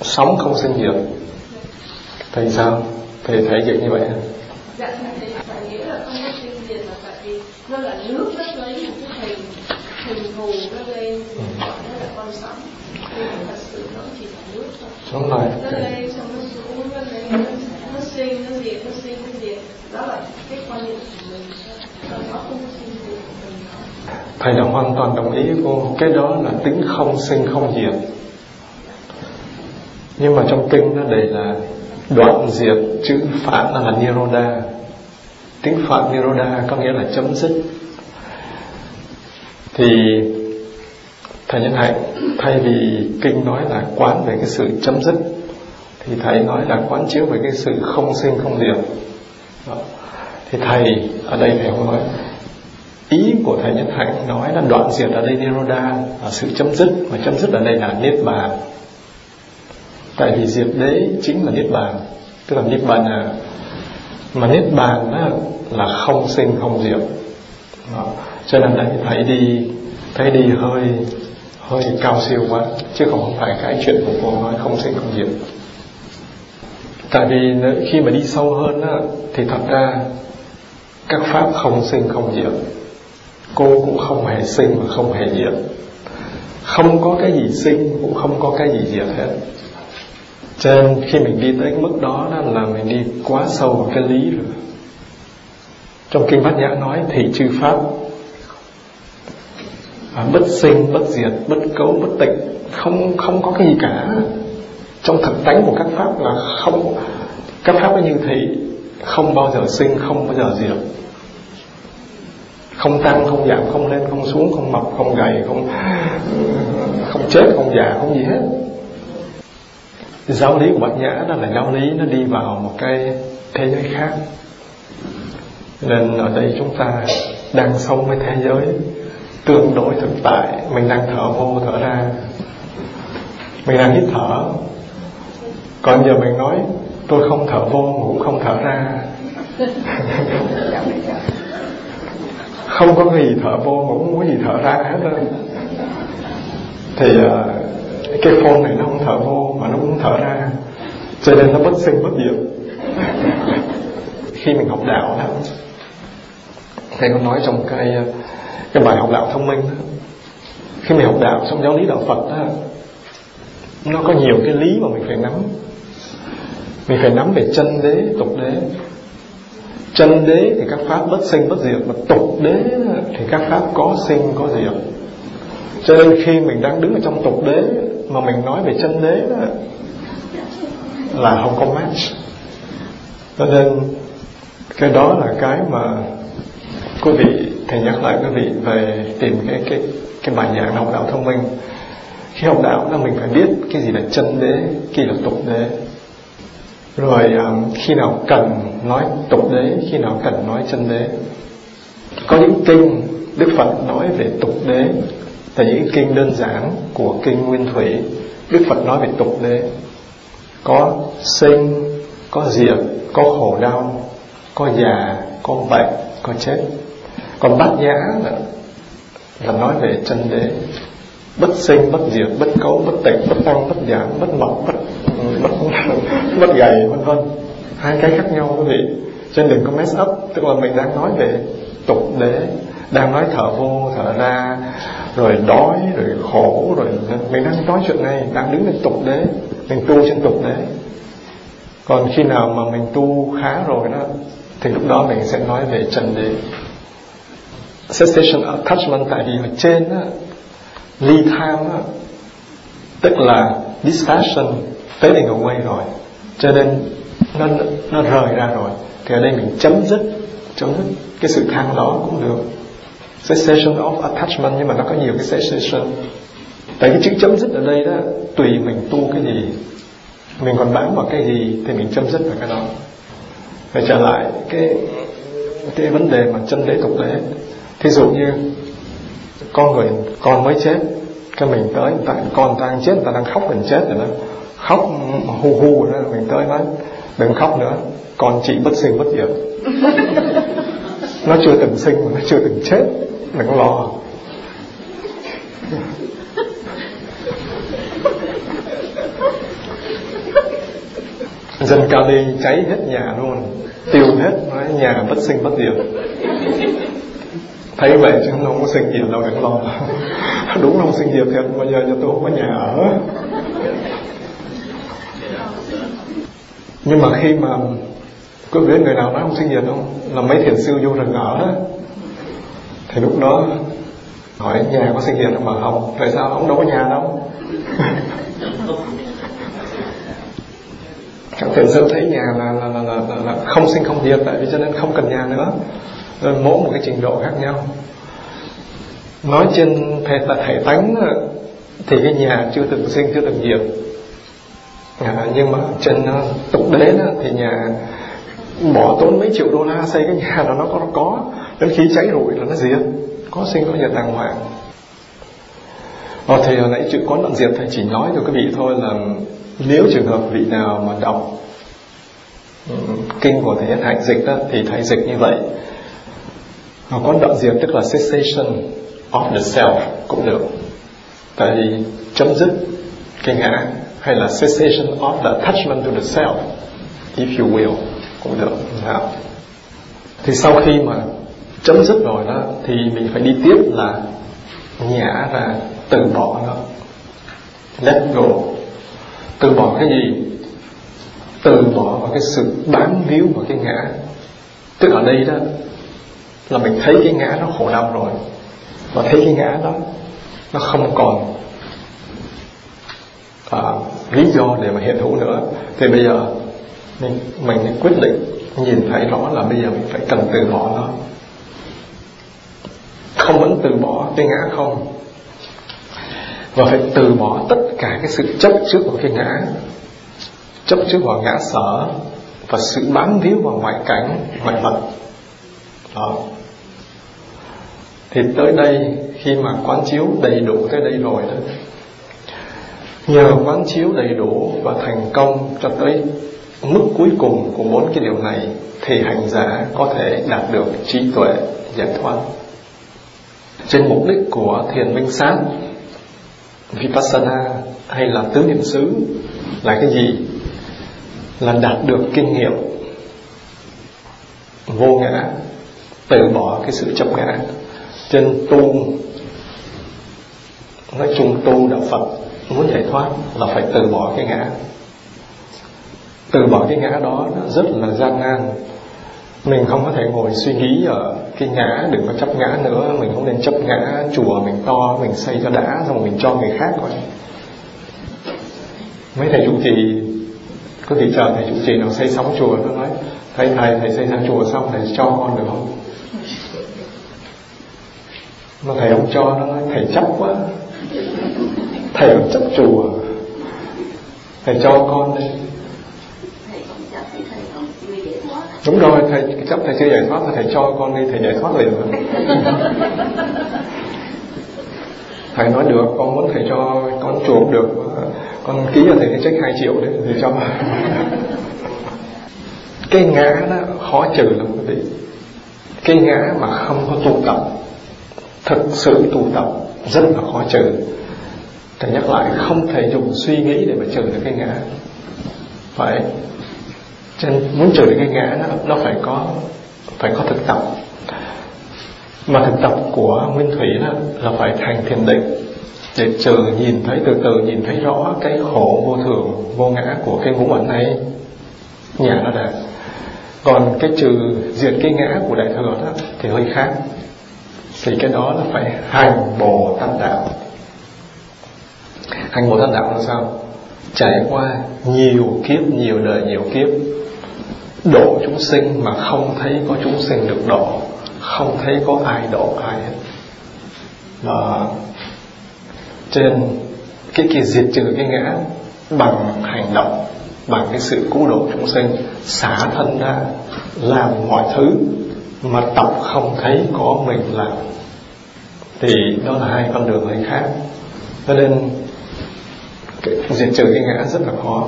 Sống không sinh diệt. Thầy sao? Thầy thấy dịch như vậy hả? Dạ thầy phải nghĩa là không có sinh diệt là tại vì nó là nước nó lấy một cái hình hình thù nó lên gọi nó là con sống nhưng thật sự nó chỉ là nước thôi. Đúng rồi. Nó lên xong nó xuống nó lên nó, nó sinh nó diệt nó sinh nó diệt đó là cái quan niệm của mình. Còn nó không sinh diệt thầy đã hoàn toàn đồng ý cô. Cái đó là tính không sinh, không diệt. Nhưng mà trong kinh nó đầy là đoạn diệt chữ phản là niroda. Tiếng phạn niroda có nghĩa là chấm dứt. Thì thầy nhân hạnh, thay vì kinh nói là quán về cái sự chấm dứt thì thầy nói là quán chiếu về cái sự không sinh không diệt Đó. thì thầy ở đây thầy không nói. Ý của thầy nhất hạnh nói là đoạn diệt ở đây niroda là sự chấm dứt và chấm dứt ở đây là niết bàn. Tại vì diệt đế chính là niết bàn, tức là niết bàn là mà niết bàn đó là không sinh không diệt. Đó. cho nên đấy thầy đi thấy đi hơi hơi cao siêu quá, chứ không phải cái chuyện của cô nói không sinh không diệt tại vì khi mà đi sâu hơn á, thì thật ra các pháp không sinh không diệt. Cô cũng không hề sinh mà không hề diệt. Không có cái gì sinh cũng không có cái gì diệt hết. Cho nên khi mình đi tới cái mức đó, đó là mình đi quá sâu vào cái lý rồi. Trong kinh bát nhã nói thị chư pháp. À, bất sinh bất diệt bất cấu bất tịnh không không có cái gì cả trong thực tánh của các pháp là không, các pháp như thị không bao giờ sinh, không bao giờ diệt. Không tăng, không giảm, không lên, không xuống, không mập không gầy, không không chết, không già, không gì hết. Giáo lý của bát nhã đó là giáo lý nó đi vào một cái thế giới khác. Nên ở đây chúng ta đang sống với thế giới tương đối thực tại. Mình đang thở vô, thở ra. Mình đang hít thở còn giờ mình nói tôi không thở vô mà cũng không thở ra. Không có gì thở vô mà cũng có gì thở ra hết á. Thì uh, cái phone này nó không thở vô mà nó cũng thở ra. Cho nên nó bất sinh bất diệt. Khi mình học đạo đó thầy có nói trong cái cái bài học đạo thông minh đó khi mình học đạo trong giáo lý đạo Phật đó nó có nhiều cái lý mà mình phải nắm mình phải nắm về chân đế tục đế. Chân đế thì các pháp bất sinh bất diệt mà tục đế thì các pháp có sinh có diệt. Cho nên khi mình đang đứng ở trong tục đế mà mình nói về chân đế đó, là không có match cho nên cái đó là cái mà quý vị thầy nhắc lại quý vị về tìm cái cái cái bài giảng học đạo thông minh. Khi học đạo là mình phải biết cái gì là chân đế cái gì là tục đế rồi um, khi nào cần nói tục đế khi nào cần nói chân đế. Có những kinh đức phật nói về tục đế là những kinh đơn giản của kinh nguyên thủy. Đức phật nói về tục đế. Có sinh có diệt có khổ đau có già có bệnh có chết. Còn bát nhã là, là nói về chân đế. Bất sinh bất diệt bất cấu bất tịnh bất tăng bất giảm bất mọc bất bất bất gầy vân vân. Hai cái khác nhau quý vị. Cho nên đừng có mess up tức là mình đang nói về tục đế đang nói thở vô thở ra rồi đói rồi khổ rồi mình đang nói chuyện này đang đứng trên tục đế mình tu trên tục đế. Còn khi nào mà mình tu khá rồi đó thì lúc đó mình sẽ nói về trần đế cessation attachment tại vì ở trên đó, ly tham đó, tức là dispassion fading away rồi cho nên nó nó rời ra rồi. Thì ở đây mình chấm dứt chấm dứt cái sự than đó cũng được. Cessation of attachment, nhưng mà nó có nhiều cái cessation. Tại cái chữ chấm dứt ở đây đó, tùy mình tu cái gì. Mình còn bám vào cái gì thì mình chấm dứt vào cái đó. Phải trở lại cái cái vấn đề mà chân đế tục đế thí dụ như con người, con mới chết, cái mình tới, tại con ta đang chết ta đang khóc mình chết rồi đó khóc hu hu đó mình tới nói đừng khóc nữa con chỉ bất sinh bất diệt. [laughs] Nó chưa từng sinh mà nó chưa từng chết đừng lo. Dân Cali cháy hết nhà luôn tiêu hết nói nhà bất sinh bất diệt. Thấy vậy chứ không có sinh diệt đâu đừng lo. [laughs] Đúng không sinh diệt thiệt bây giờ cho tôi không có nhà ở nhưng mà khi mà có biết người nào nói không sinh nhật không? Là mấy thiền sư vô rừng ở đó. Thì lúc đó hỏi nhà có sinh nhật không mà không tại sao ông đâu có nhà đâu? [laughs] Các thiền sư thấy nhà là là, là, là, là, là không sinh không diệt tại vì cho nên không cần nhà nữa. Nên mỗi một cái trình độ khác nhau. Nói trên thể là thể tánh thì cái nhà chưa từng sinh chưa từng diệt à, nhưng mà trên uh, tục đế đó, thì nhà bỏ tốn mấy triệu đô la xây cái nhà đó nó có nó có. Đến khi cháy rụi là nó diệt. Có sinh có nhà đàng hoàng. Ờ, thầy hồi nãy chữ có đoạn diệt thầy chỉ nói cho quý vị thôi là nếu trường hợp vị nào mà đọc ừ, kinh của thầy hạnh dịch đó thì thầy dịch như vậy. Và có đoạn diệt tức là cessation of the self cũng được. Tại vì chấm dứt cái ngã hay là cessation of the attachment to the self, if you will, cũng được. Nào thì sau khi mà chấm dứt rồi đó, thì mình phải đi tiếp là nhả ra, từ bỏ nó. Let go. Từ bỏ cái gì? Từ bỏ vào cái sự bám víu vào cái ngã. Tức ở đây đó, là mình thấy cái ngã nó khổ đau rồi. Và thấy cái ngã đó nó không còn à, lý do để mà hiện hữu nữa. Thì bây giờ mình mình quyết định nhìn thấy rõ là bây giờ mình phải cần từ bỏ nó. Không vẫn từ bỏ cái ngã không. Và phải từ bỏ tất cả cái sự chấp trước vào cái ngã. Chấp trước vào ngã sở và sự bám víu vào ngoại cảnh ngoại vật. Đó. Thì tới đây khi mà quán chiếu đầy đủ tới đây rồi đó nhờ quán chiếu đầy đủ và thành công cho tới mức cuối cùng của bốn cái điều này, thì hành giả có thể đạt được trí tuệ giải thoát. Trên mục đích của thiền minh sát, vipassana hay là tứ niệm xứ là cái gì? Là đạt được kinh nghiệm vô ngã, từ bỏ cái sự chấp ngã. Trên tu, nói chung tu đạo phật muốn giải thoát là phải từ bỏ cái ngã. Từ bỏ cái ngã đó nó rất là gian nan. Mình không có thể ngồi suy nghĩ ở cái ngã, đừng có chấp ngã nữa. Mình không nên chấp ngã chùa mình to, mình xây cho đã, xong rồi mình cho người khác rồi mấy thầy chủ trì, có thể chờ thầy chủ trì nào xây xong chùa nó nói, thầy thầy thầy xây xong chùa xong, thầy cho con được không? Mà thầy không cho nó nói, thầy chấp quá thầy còn chấp chùa. Thầy cho con đi. Đúng rồi thầy chấp thầy chưa giải thoát thầy cho con đi thầy giải thoát liền rồi [laughs] thầy nói được con muốn thầy cho con chuộc được. Con ký cho thầy cái check 2 triệu đấy thì cho [laughs] cái ngã đó khó trừ lắm quý vị. Cái ngã mà không có tu tập thực sự tu tập rất là khó trừ thầy nhắc lại không thể dùng suy nghĩ để mà trừ được cái ngã. Phải cho nên muốn trừ được cái ngã nó, nó phải có phải có thực tập. Mà thực tập của nguyên thủy đó là phải thành thiền định để trừ nhìn thấy từ từ nhìn thấy rõ cái khổ vô thường vô ngã của cái ngũ ẩn này. Nhà nó đạt còn cái trừ diệt cái ngã của đại thừa đó thì hơi khác. Thì cái đó là phải hành bồ tát đạo hành bồ tát đạo là sao? Trải qua nhiều kiếp, nhiều đời, nhiều kiếp, độ chúng sinh mà không thấy có chúng sinh được độ, không thấy có ai độ ai hết. Và trên cái kỳ diệt trừ cái ngã bằng hành động, bằng cái sự cứu độ chúng sinh, xả thân ra, làm mọi thứ mà tập không thấy có mình làm, thì đó là hai con đường hơi khác. Cho nên cái diệt trừ cái ngã rất là khó.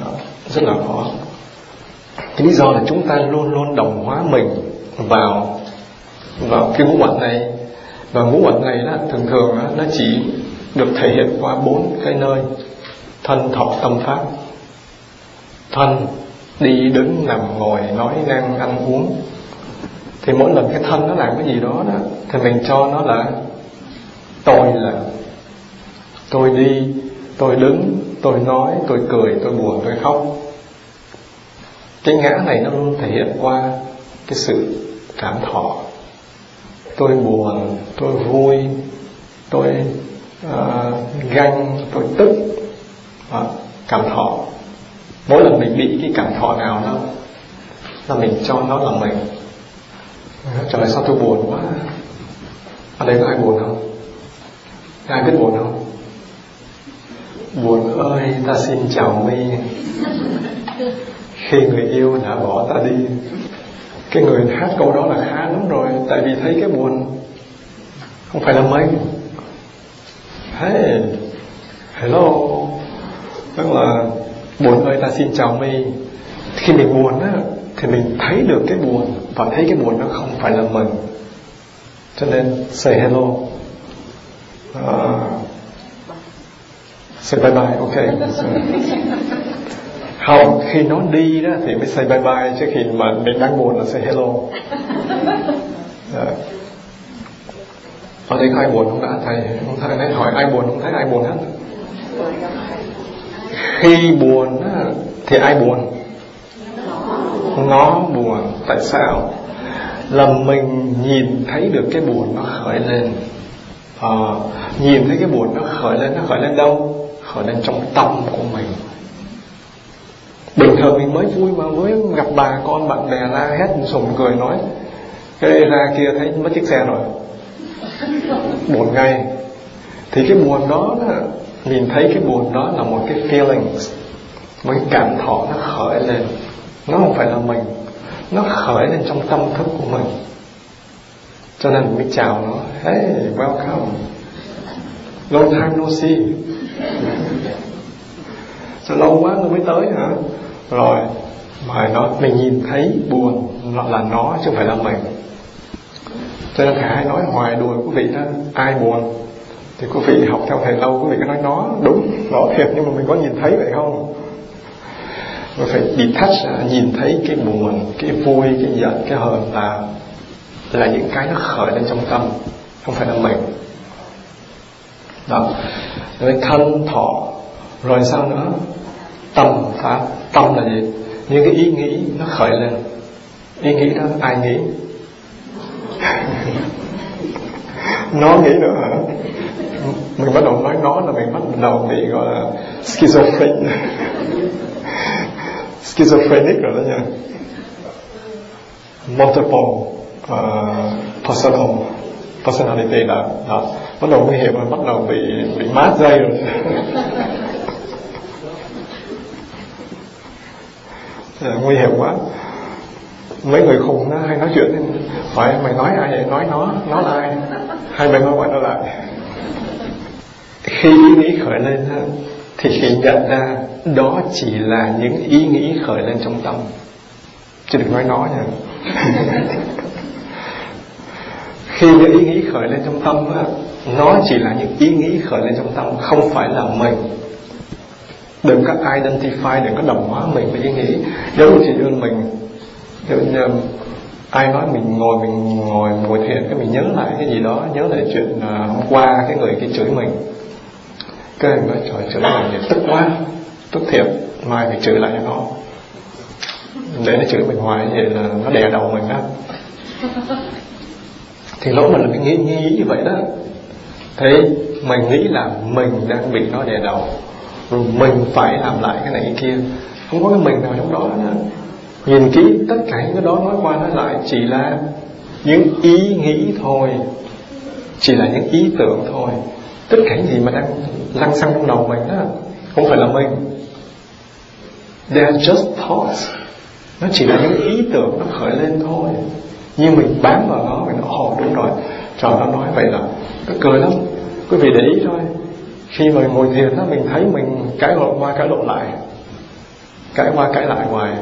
Đó, rất là khó. Cái lý do là chúng ta luôn luôn đồng hóa mình vào vào cái ngũ uẩn này. Và ngũ uẩn này đó thường thường đó, nó chỉ được thể hiện qua bốn cái nơi. Thân thọ tâm pháp. Thân đi đứng nằm ngồi nói năng ăn uống. Thì mỗi lần cái thân nó làm cái gì đó đó thì mình cho nó là tôi là tôi đi tôi đứng tôi nói tôi cười tôi buồn tôi khóc. Cái ngã này nó luôn thể hiện qua cái sự cảm thọ. Tôi buồn tôi vui tôi uh, ganh tôi tức. Đó, cảm thọ. Mỗi lần mình bị cái cảm thọ nào đó là mình cho nó là mình. Trời sao tôi buồn quá? Ở đây có ai buồn không? Ai biết buồn không? Buồn ơi ta xin chào mi. Khi người yêu đã bỏ ta đi. Cái người hát câu đó là khá lắm rồi tại vì thấy cái buồn. Không phải là mình hey hello. Tức là buồn ơi ta xin chào mi. Khi mình buồn á thì mình thấy được cái buồn và thấy cái buồn nó không phải là mình. Cho nên say hello. Uh, say bye bye ok. Không khi nó đi đó thì mới say bye bye chứ khi mà mình đang buồn là say hello. Dạ. Ở đây có ai buồn không đã? Thầy không thầy nên hỏi ai buồn không thấy ai buồn hết. Khi buồn thì ai buồn? Nó buồn tại sao? Là mình nhìn thấy được cái buồn nó khởi lên. À, nhìn thấy cái buồn nó khởi lên nó khởi lên đâu? Khởi lên trong tâm của mình. Bình thường mình mới vui mà mới gặp bà con, bạn bè la hét, sùng cười nói cái ra kia thấy mất chiếc xe rồi. Buồn ngay. Thì cái buồn đó là, nhìn thấy cái buồn đó là một cái feelings một cái cảm thọ nó khởi lên. Nó không phải là mình, nó khởi lên trong tâm thức của mình. Cho nên mình mới chào nó, hey, welcome. Long time no see sao lâu quá nó mới tới hả? Rồi, mà nó, mình nhìn thấy buồn là nó chứ không phải là mình. Cho nên thầy hay nói hoài đùa quý vị đó, ai buồn thì quý vị học theo thầy lâu, quý vị cứ nói nó, đúng nó thiệt nhưng mà mình có nhìn thấy vậy không? Mình phải bị thách nhìn thấy cái buồn, cái vui, cái giận, cái hờn là là những cái nó khởi lên trong tâm, không phải là mình. Đó. Nên thân thọ rồi sao nữa tâm pháp tâm là gì? Những cái ý nghĩ nó khởi lên. Ý nghĩ đó ai nghĩ? [laughs] Nó nghĩ nữa hả? Mình bắt đầu nói nó là mình bắt đầu bị gọi là schizophrenic. [laughs] Schizophrenic rồi đó nha. Multiple uh, personal personality là đó, bắt đầu nguy hiểm rồi bắt đầu bị bị mát dây rồi. [laughs] nguy hiểm quá. Mấy người khùng nó hay nói chuyện hỏi, mày nói ai vậy? Nói nó nó là ai? Hai mày nói gọi nó lại khi ý nghĩ khởi lên thì khi nhận ra đó chỉ là những ý nghĩ khởi lên trong tâm. Chứ đừng nói nó nha. [laughs] Khi những ý nghĩ khởi lên trong tâm nó chỉ là những ý nghĩ khởi lên trong tâm, không phải là mình đừng có identify đừng có đồng hóa mình với ý nghĩ. Giống như chị đơn mình giống như um, ai nói mình ngồi mình ngồi ngồi thiền cái mình nhớ lại cái gì đó nhớ lại chuyện uh, hôm qua cái người kia chửi mình. Cái mình nói trời chửi mình thì tức quá tức thiệt mai phải chửi lại cho nó để nó chửi mình hoài vậy là nó đè đầu mình đó thì lúc mình là nghĩ nghĩ như vậy đó. Thế mình nghĩ là mình đang bị nó đè đầu rồi mình phải làm lại cái này cái kia. Không có cái mình nào trong đó nữa nhìn kỹ tất cả những cái đó nói qua nói lại chỉ là những ý nghĩ thôi. Chỉ là những ý tưởng thôi. Tất cả những gì mà đang lăn xăng trong đầu mình đó không phải là mình. They are just thoughts. Nó chỉ là những ý tưởng nó khởi lên thôi. Nhưng mình bám vào nó, mình nói ồ, đúng rồi. Trời, nó nói vậy là nó cười lắm. Quý vị để ý thôi khi mà ngồi thiền đó, mình thấy mình cãi lộn qua cãi lộn lại. Cãi qua cãi lại hoài.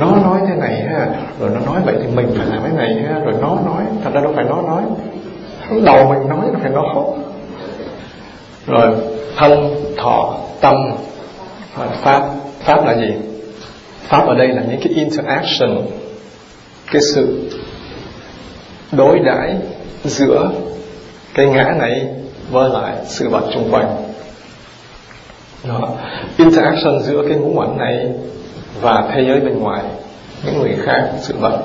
Nó nói thế này ha, rồi nó nói vậy thì mình phải làm cái này ha, rồi nó nói, thật ra đâu phải nó nói. Đầu mình nói nó phải nó rồi, thân, thọ, tâm à, pháp. Pháp là gì? Pháp ở đây là những cái interaction, cái sự đối đãi giữa cái ngã này với lại sự vật xung quanh đó. interaction giữa cái ngũ uẩn này và thế giới bên ngoài, những người khác, sự vật.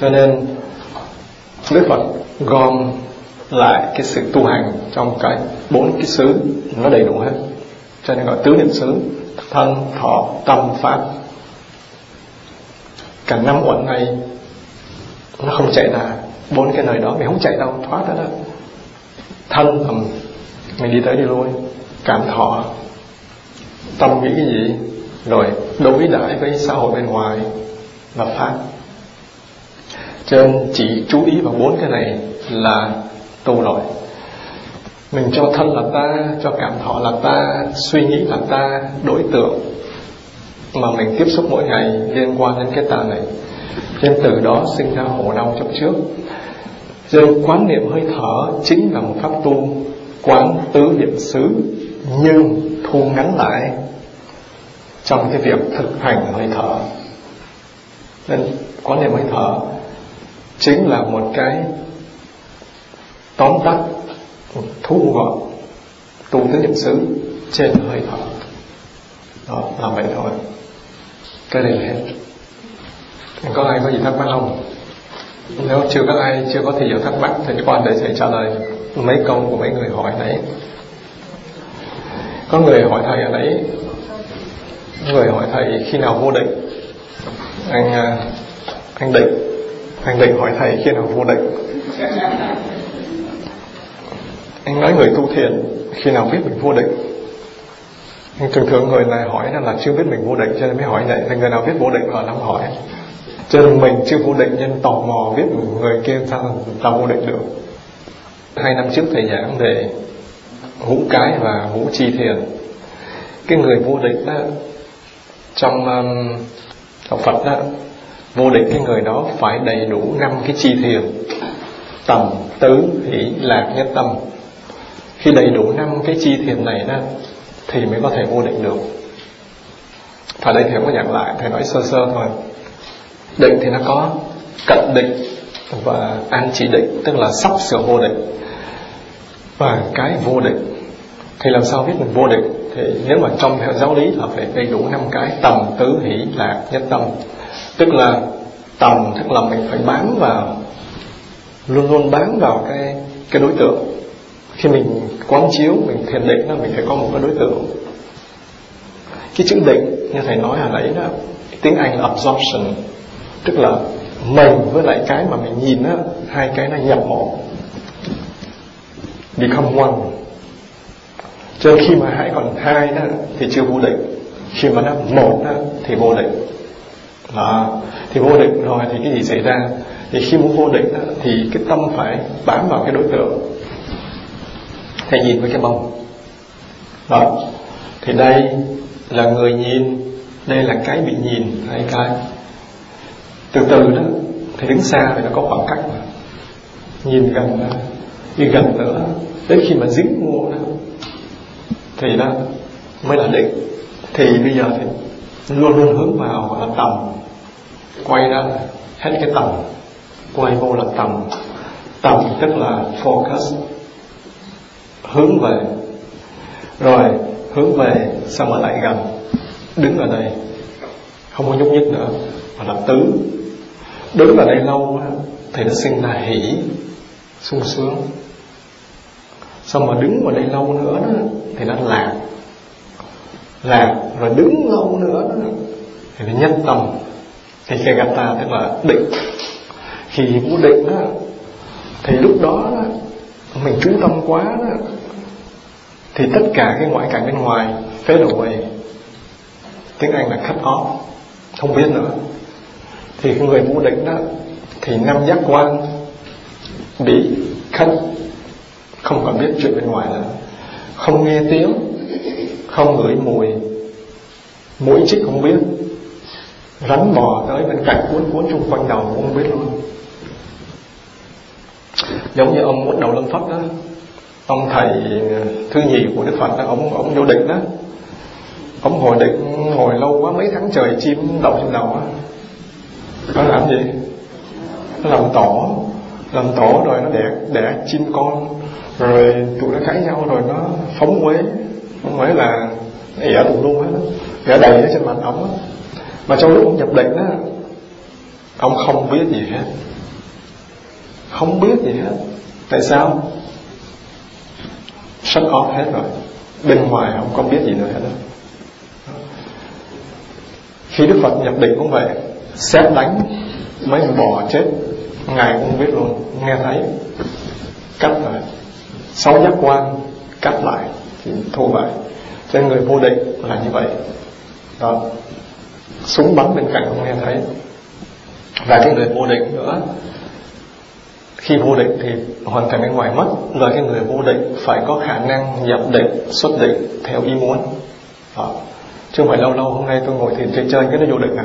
Cho nên, đức phật gom lại cái sự tu hành trong cái bốn cái xứ, nó đầy đủ hết. Cho nên gọi tứ niệm xứ, thân, thọ, tâm, pháp. Cả năm uẩn này, nó không chạy ra. Bốn cái nơi đó, mình không chạy đâu, thoát ra đó. Thân mình đi tới đi lui. Cảm thọ tâm nghĩ cái gì? Rồi đối đãi với xã hội bên ngoài và pháp. Cho nên chỉ chú ý vào bốn cái này là tu rồi mình cho thân là ta, cho cảm thọ là ta, suy nghĩ là ta, đối tượng mà mình tiếp xúc mỗi ngày liên quan đến cái ta này. Nên từ đó sinh ra khổ đau chấp trước. Cho nên quán niệm hơi thở chính là một pháp tu quán tứ niệm xứ nhưng thu ngắn lại trong cái việc thực hành hơi thở. Nên có niệm hơi thở chính là một cái tóm tắt thu gọn tu tứ niệm xứ trên hơi thở. Đó là vậy thôi. Cái này là hết. Có ai có gì thắc mắc không? Nếu chưa có ai, chưa có thì giờ thắc mắc thì quan để thầy trả lời mấy câu của mấy người hỏi nãy có người hỏi thầy ở đấy người hỏi thầy khi nào vô định? Anh à, anh định anh định hỏi thầy khi nào vô định? Anh nói người tu thiền khi nào biết mình vô định? Nhưng thường thường người này hỏi là, là chưa biết mình vô định cho nên mới hỏi vậy. Thì người nào biết vô định họ lắm hỏi. Cho nên mình chưa vô định nên tò mò biết người kia sao ta vô định được. Hai năm trước thầy giảng về ngũ cái và ngũ chi thiền. Cái người vô định đó trong um, Phật đó vô định cái người đó phải đầy đủ năm cái chi thiền. Tầm tứ hỷ lạc nhất tâm. Khi đầy đủ năm cái chi thiền này đó thì mới có thể vô định được. Và đây thì không có giảng lại thầy nói sơ sơ thôi. Định thì nó có cận định và an chỉ định tức là sắp sửa vô định và cái vô định thì làm sao biết mình vô địch? thì nếu mà trong theo giáo lý là phải đầy đủ năm cái tầm tứ hỷ lạc nhất tâm. Tức là tầm, tức là mình phải bám vào, luôn luôn bám vào cái cái đối tượng. Khi mình quán chiếu, mình thiền định là mình phải có một cái đối tượng. Cái chữ định, như thầy nói hồi nãy đó, tiếng anh là absorption. Tức là mình với lại cái mà mình nhìn á, hai cái nó nhập một become one cho nên khi mà hãy còn hai đó thì chưa vô định khi mà nó một đó thì vô định đó. Thì vô định rồi thì cái gì xảy ra? Thì khi muốn vô định đó, thì cái tâm phải bám vào cái đối tượng. Thầy nhìn với cái bông đó. Thì đây là người nhìn đây là cái bị nhìn hai cái. Từ từ đó thì đứng xa thì nó có khoảng cách mà. Nhìn gần đi gần nữa đến khi mà dính ngộ đó thì đó mới là định thì bây giờ thì luôn luôn hướng vào là tầm quay ra, hết cái tầm quay vô là tầm tầm tức là focus, hướng về. Rồi hướng về xong rồi lại gần? Đứng ở đây, không có nhúc nhích nữa, mà là tứ. Đứng ở đây lâu thì nó sinh là hỉ, sung sướng xong mà đứng ở đây lâu nữa đó, thì nó lạc. Lạc rồi đứng lâu nữa đó, thì nó nhân tâm. Thì cái gặp ta tức là định. Khi vô định đó, thì lúc đó, đó mình chú tâm quá đó, thì tất cả cái ngoại cảnh bên ngoài fade away tiếng Anh là cut off không biết nữa. Thì cái người vô định đó thì năm giác quan bị cut không còn biết chuyện bên ngoài nữa. Không nghe tiếng, không ngửi mùi. Mũi chích không biết. Rắn bò tới bên cạnh cuốn cuốn chung quanh đầu cũng không biết luôn. Giống như ông muốn đầu lâm phất đó. Ông thầy thư nhì của đức phật đó, ông ông vô định đó. Ông ngồi định ngồi lâu quá, mấy tháng trời chim đậu trên đầu á. Nó làm gì? Nó làm tổ. Làm tổ rồi nó đẻ đẻ chim con rồi tụi nó cãi nhau rồi nó phóng quế phóng quế là ỉa tụi luôn hết ỉa đầy ở trên mặt ổng á. Mà trong lúc ông nhập định á, ông không biết gì hết. Không biết gì hết. Tại sao? Shut off hết rồi. Bên ngoài không có biết gì nữa hết đó. khi đức phật nhập định cũng vậy, xét đánh mấy bò chết, ngài cũng biết luôn. Nghe thấy, cắt rồi sáu giác quan cắt lại thì thua lại cho nên người vô định là như vậy. Đó. Súng bắn bên cạnh không nghe thấy. Và cái người vô định nữa, khi vô định thì hoàn cảnh bên ngoài mất. Rồi cái người vô định phải có khả năng nhập định xuất định theo ý muốn. Đó. chứ không phải lâu lâu hôm nay tôi ngồi thì chơi chơi cái nó vô định à?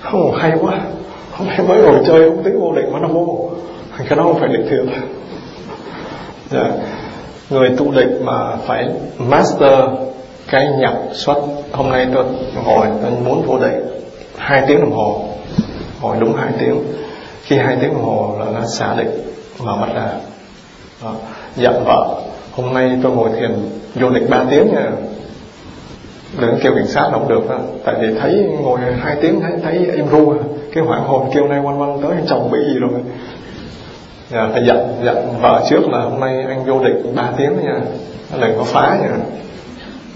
Không, hay quá. Hôm nay mới ngồi chơi, không tính vô định mà nó vô. Cái đó không phải định thiền yeah. Dạ. người tu định mà phải master cái nhập xuất hôm nay tôi ngồi tôi muốn vô định hai tiếng đồng hồ ngồi đúng hai tiếng khi hai tiếng đồng hồ là nó xả định mở mắt ra đó. dặn vợ hôm nay tôi ngồi thiền vô địch ba tiếng nha đừng kêu cảnh sát không được đó. tại vì thấy ngồi hai tiếng thấy, thấy im ru à. cái hoảng hồn kêu nay quanh quanh tới chồng bị gì rồi dạ, phải dặn dặn vợ trước là hôm nay anh vô định ba tiếng nha. Đừng có phá nha.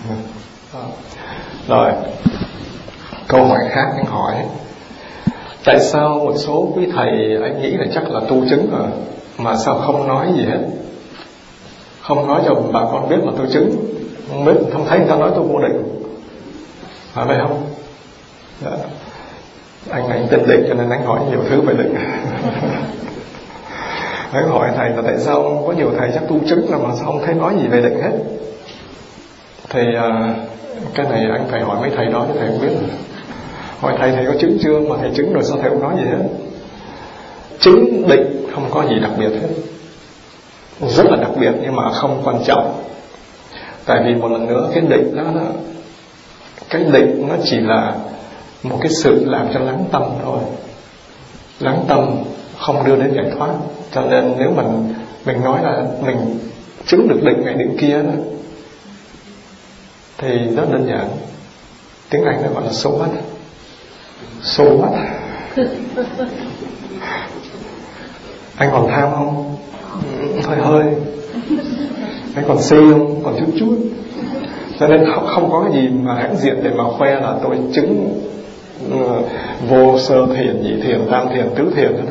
Dạ. Rồi câu hỏi khác anh hỏi. Tại sao một số quý thầy anh nghĩ là chắc là tu chứng rồi mà sao không nói gì hết? Không nói cho bà con biết mà tôi chứng. Không biết không thấy người ta nói tôi vô định phải vậy không? Dạ. anh anh tin định cho nên anh hỏi nhiều thứ về định [laughs] anh hỏi thầy là tại sao có nhiều thầy chắc tu chứng là mà sao không thấy nói gì về định hết? Thì à, cái này anh phải hỏi mấy thầy đó cho thầy không biết. Hỏi thầy thầy có chứng chưa? Mà thầy chứng rồi sao thầy không nói gì hết? Chứng định không có gì đặc biệt hết. Rất là đặc biệt nhưng mà không quan trọng. Tại vì một lần nữa cái định đó là cái định nó chỉ là một cái sự làm cho lắng tâm thôi. Lắng tâm không đưa đến giải thoát cho nên nếu mình mình nói là mình chứng được định này định kia đó thì rất đơn giản. Tiếng anh nó gọi là so what so what anh còn tham không? Hơi hơi. Anh còn si không? Còn chút chút. Cho nên không, không có cái gì mà hãnh diện để mà khoe là tôi chứng uh, vô sơ thiền nhị thiền tam thiền tứ thiền đó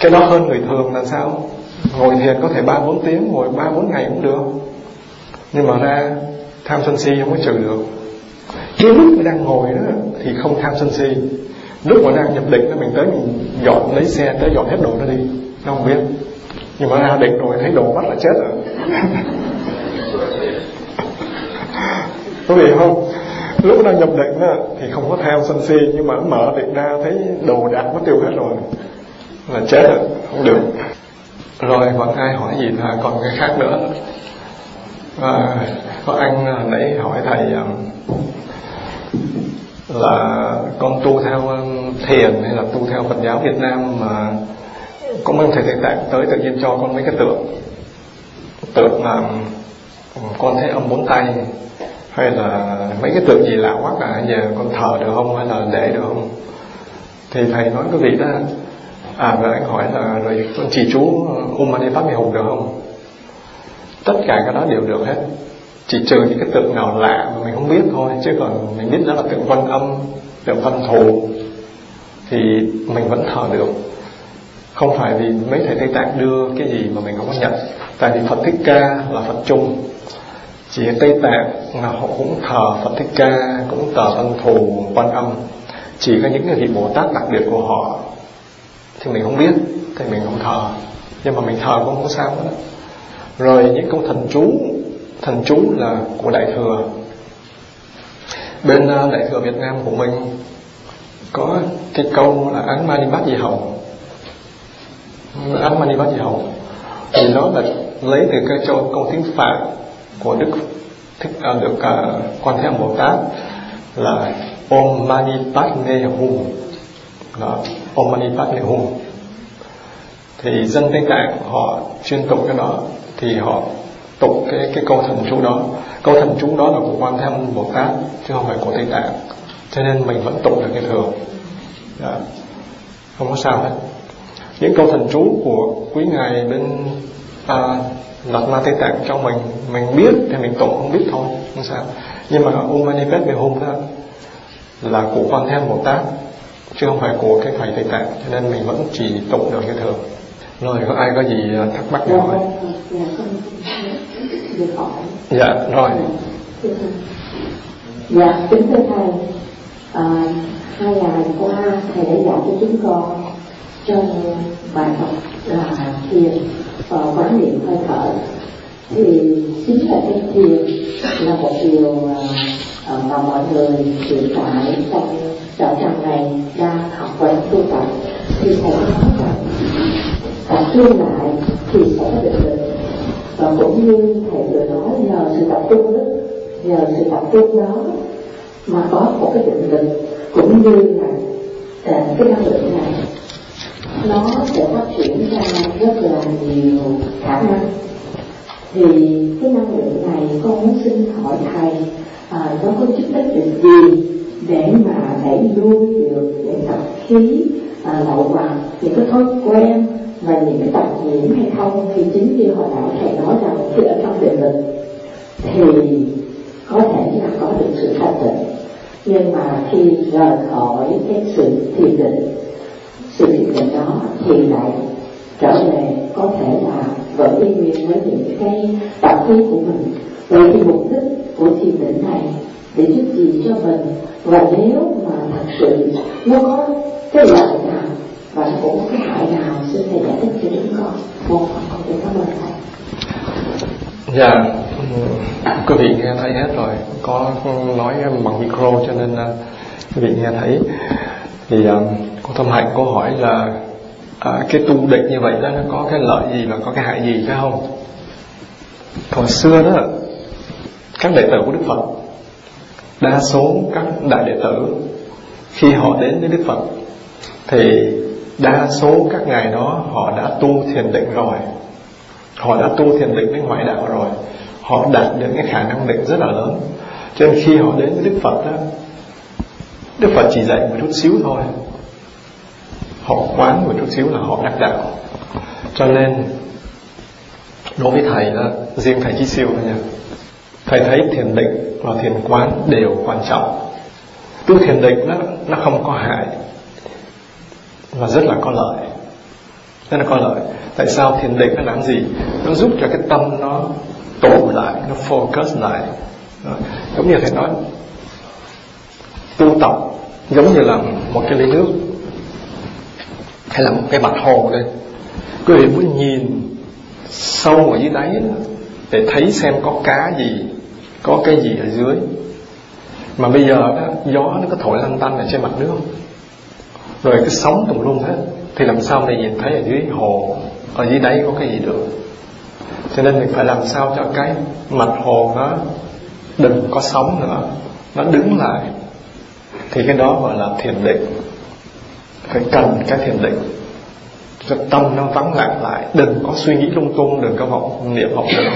cái đó hơn người thường là sao? Ngồi thiền có thể ba bốn tiếng ngồi ba bốn ngày cũng được. Nhưng mà ra tham sân si không có trừ được. Cái lúc mà đang ngồi đó thì không tham sân si. Lúc mà đang nhập định đó mình tới mình dọn lấy xe tới dọn hết đồ nó đi. Nó không biết. Nhưng mà ra định rồi thấy đồ bắt là chết rồi. [laughs] Có gì không? Lúc đang nhập định đó, thì không có tham sân si nhưng mà mở định ra thấy đồ đạc mất tiêu hết rồi là chết rồi không được. Rồi còn ai hỏi gì là còn cái khác nữa. À, có anh nãy hỏi thầy à, là con tu theo à, thiền hay là tu theo Phật giáo Việt Nam mà có mấy thầy thầy tạng tới tự nhiên cho con mấy cái tượng. Tượng mà ừ, con thấy ông bốn tay hay là mấy cái tượng gì lạ quá cả giờ con thờ được không hay là để được không? Thì thầy nói cái vị đó à rồi anh hỏi là, rồi chỉ chú Om Mani Padme hùng được không? Tất cả cái đó đều được hết. Chỉ trừ những cái tượng nào lạ mà mình không biết thôi, chứ còn mình biết đó là tượng văn âm, tượng văn thù, thì mình vẫn thờ được. Không phải vì mấy thầy Tây Tạng đưa cái gì mà mình không có nhận. Tại vì Phật Thích Ca là Phật chung. Chỉ Tây Tạng là họ cũng thờ Phật Thích Ca, cũng thờ văn thù quan âm. Chỉ có những cái vị Bồ Tát đặc biệt của họ thì mình không biết thì mình không thờ. Nhưng mà mình thờ cũng không sao hết rồi những câu thần chú thần chú là của đại thừa. Bên ờ, đại thừa Việt Nam của mình có cái câu là án mani bát di hầu. Án mani bát di hầu thì nó là lấy từ cái câu câu tiếng phạn của đức thích à, được à, quan thế âm bồ tát là om mani padme hum đó om mani padme hum thì dân tây tạng họ chuyên tụng cái đó thì họ tụng cái cái câu thần chú đó. Câu thần chú đó là của quan thế âm bồ tát chứ không phải của tây tạng. Cho nên mình vẫn tụng được cái thường. Đó. không có sao hết. Những câu thần chú của quý ngài bên à, lạt ma tây tạng cho mình mình biết thì mình tụng không biết thôi không sao. Nhưng mà Om Mani Padme Hum đó là của quan thế âm bồ tát chứ không phải của cái thầy tây tạng. Cho nên mình vẫn chỉ tụng được như thường. Rồi có ai có gì thắc mắc gì hỏi dạ rồi. Dạ kính thưa thầy. À, hai ngày qua thầy đã dạy cho chúng con trong bài học là thiền và quán niệm hơi thở. Thì chính là cái thiền là một điều à, Ờ, và mà mọi người hiện tại trong đạo tràng này đang học quán tu tập. Thì thầy nói rằng tập trung lại thì sẽ định lực và cũng như thầy vừa nói, nhờ sự tập trung đó, nhờ sự tập trung đó mà có một cái định lực, cũng như là cái năng lượng này, nó sẽ phát triển ra rất là nhiều khả năng. Thì cái năng lượng này con muốn xin hỏi thầy Ờ, à, cái có chức ích được gì để mà đẩy lui được để tập khí à, lậu hoặc những cái thói quen và những cái tập nhiễm hay không thì chính như hồi nãy thầy nói rằng khi ở trong định lực thì có thể là có được sự thanh tịnh. Nhưng mà khi rời khỏi cái sự thiền định sự thiền định đó thì lại trở về có thể là vẫn y nguyên với những cái tập khí của mình vậy thì mục đích của thiền định này để giúp gì cho mình? Và nếu mà thật sự nó có cái lợi nào và nó cũng có cái hại nào xin thầy giải thích cho chúng con. Một phần con kính cảm ơn thầy. Dạ quý vị nghe thấy hết rồi. Có nói bằng micro cho nên uh, quý vị nghe thấy. Thì uh, cô thâm hạnh cô hỏi là à, cái tu định như vậy đó nó có cái lợi gì và có cái hại gì phải không? Hồi xưa đó các đệ tử của đức phật. Đa số các đại đệ tử, khi họ đến với đức phật, thì đa số các ngài đó họ đã tu thiền định rồi. Họ đã tu thiền định với ngoại đạo rồi. Họ đạt được cái khả năng định rất là lớn. Cho nên khi họ đến với đức phật đó, đức phật chỉ dạy một chút xíu thôi. Họ quán một chút xíu là họ đắc đạo. Cho nên, đối với thầy đó, riêng thầy chí siêu thôi nha thầy thấy thiền định và thiền quán đều quan trọng. Tu thiền định nó nó không có hại và rất là có lợi. Nên là có lợi. tại sao thiền định nó làm gì? Nó giúp cho cái tâm nó tụ lại, nó focus lại. Đó. giống như thầy nói, tu tập giống như là một cái ly nước. Hay là một cái mặt hồ đây. Quý vị muốn nhìn sâu ở dưới đáy để thấy xem có cá gì có cái gì ở dưới? Mà bây giờ đó, gió nó có thổi lăn tăn ở trên mặt nước. Rồi cái sóng tùm lum hết. Thì làm sao để nhìn thấy ở dưới hồ? Ở dưới đáy có cái gì được? Cho nên mình phải làm sao cho cái mặt hồ nó đừng có sóng nữa. Nó đứng lại. Thì cái đó gọi là thiền định. Phải cần cái thiền định. Cho tâm nó vắng lặng lại. Đừng có suy nghĩ lung tung đừng có vọng niệm vọng nữa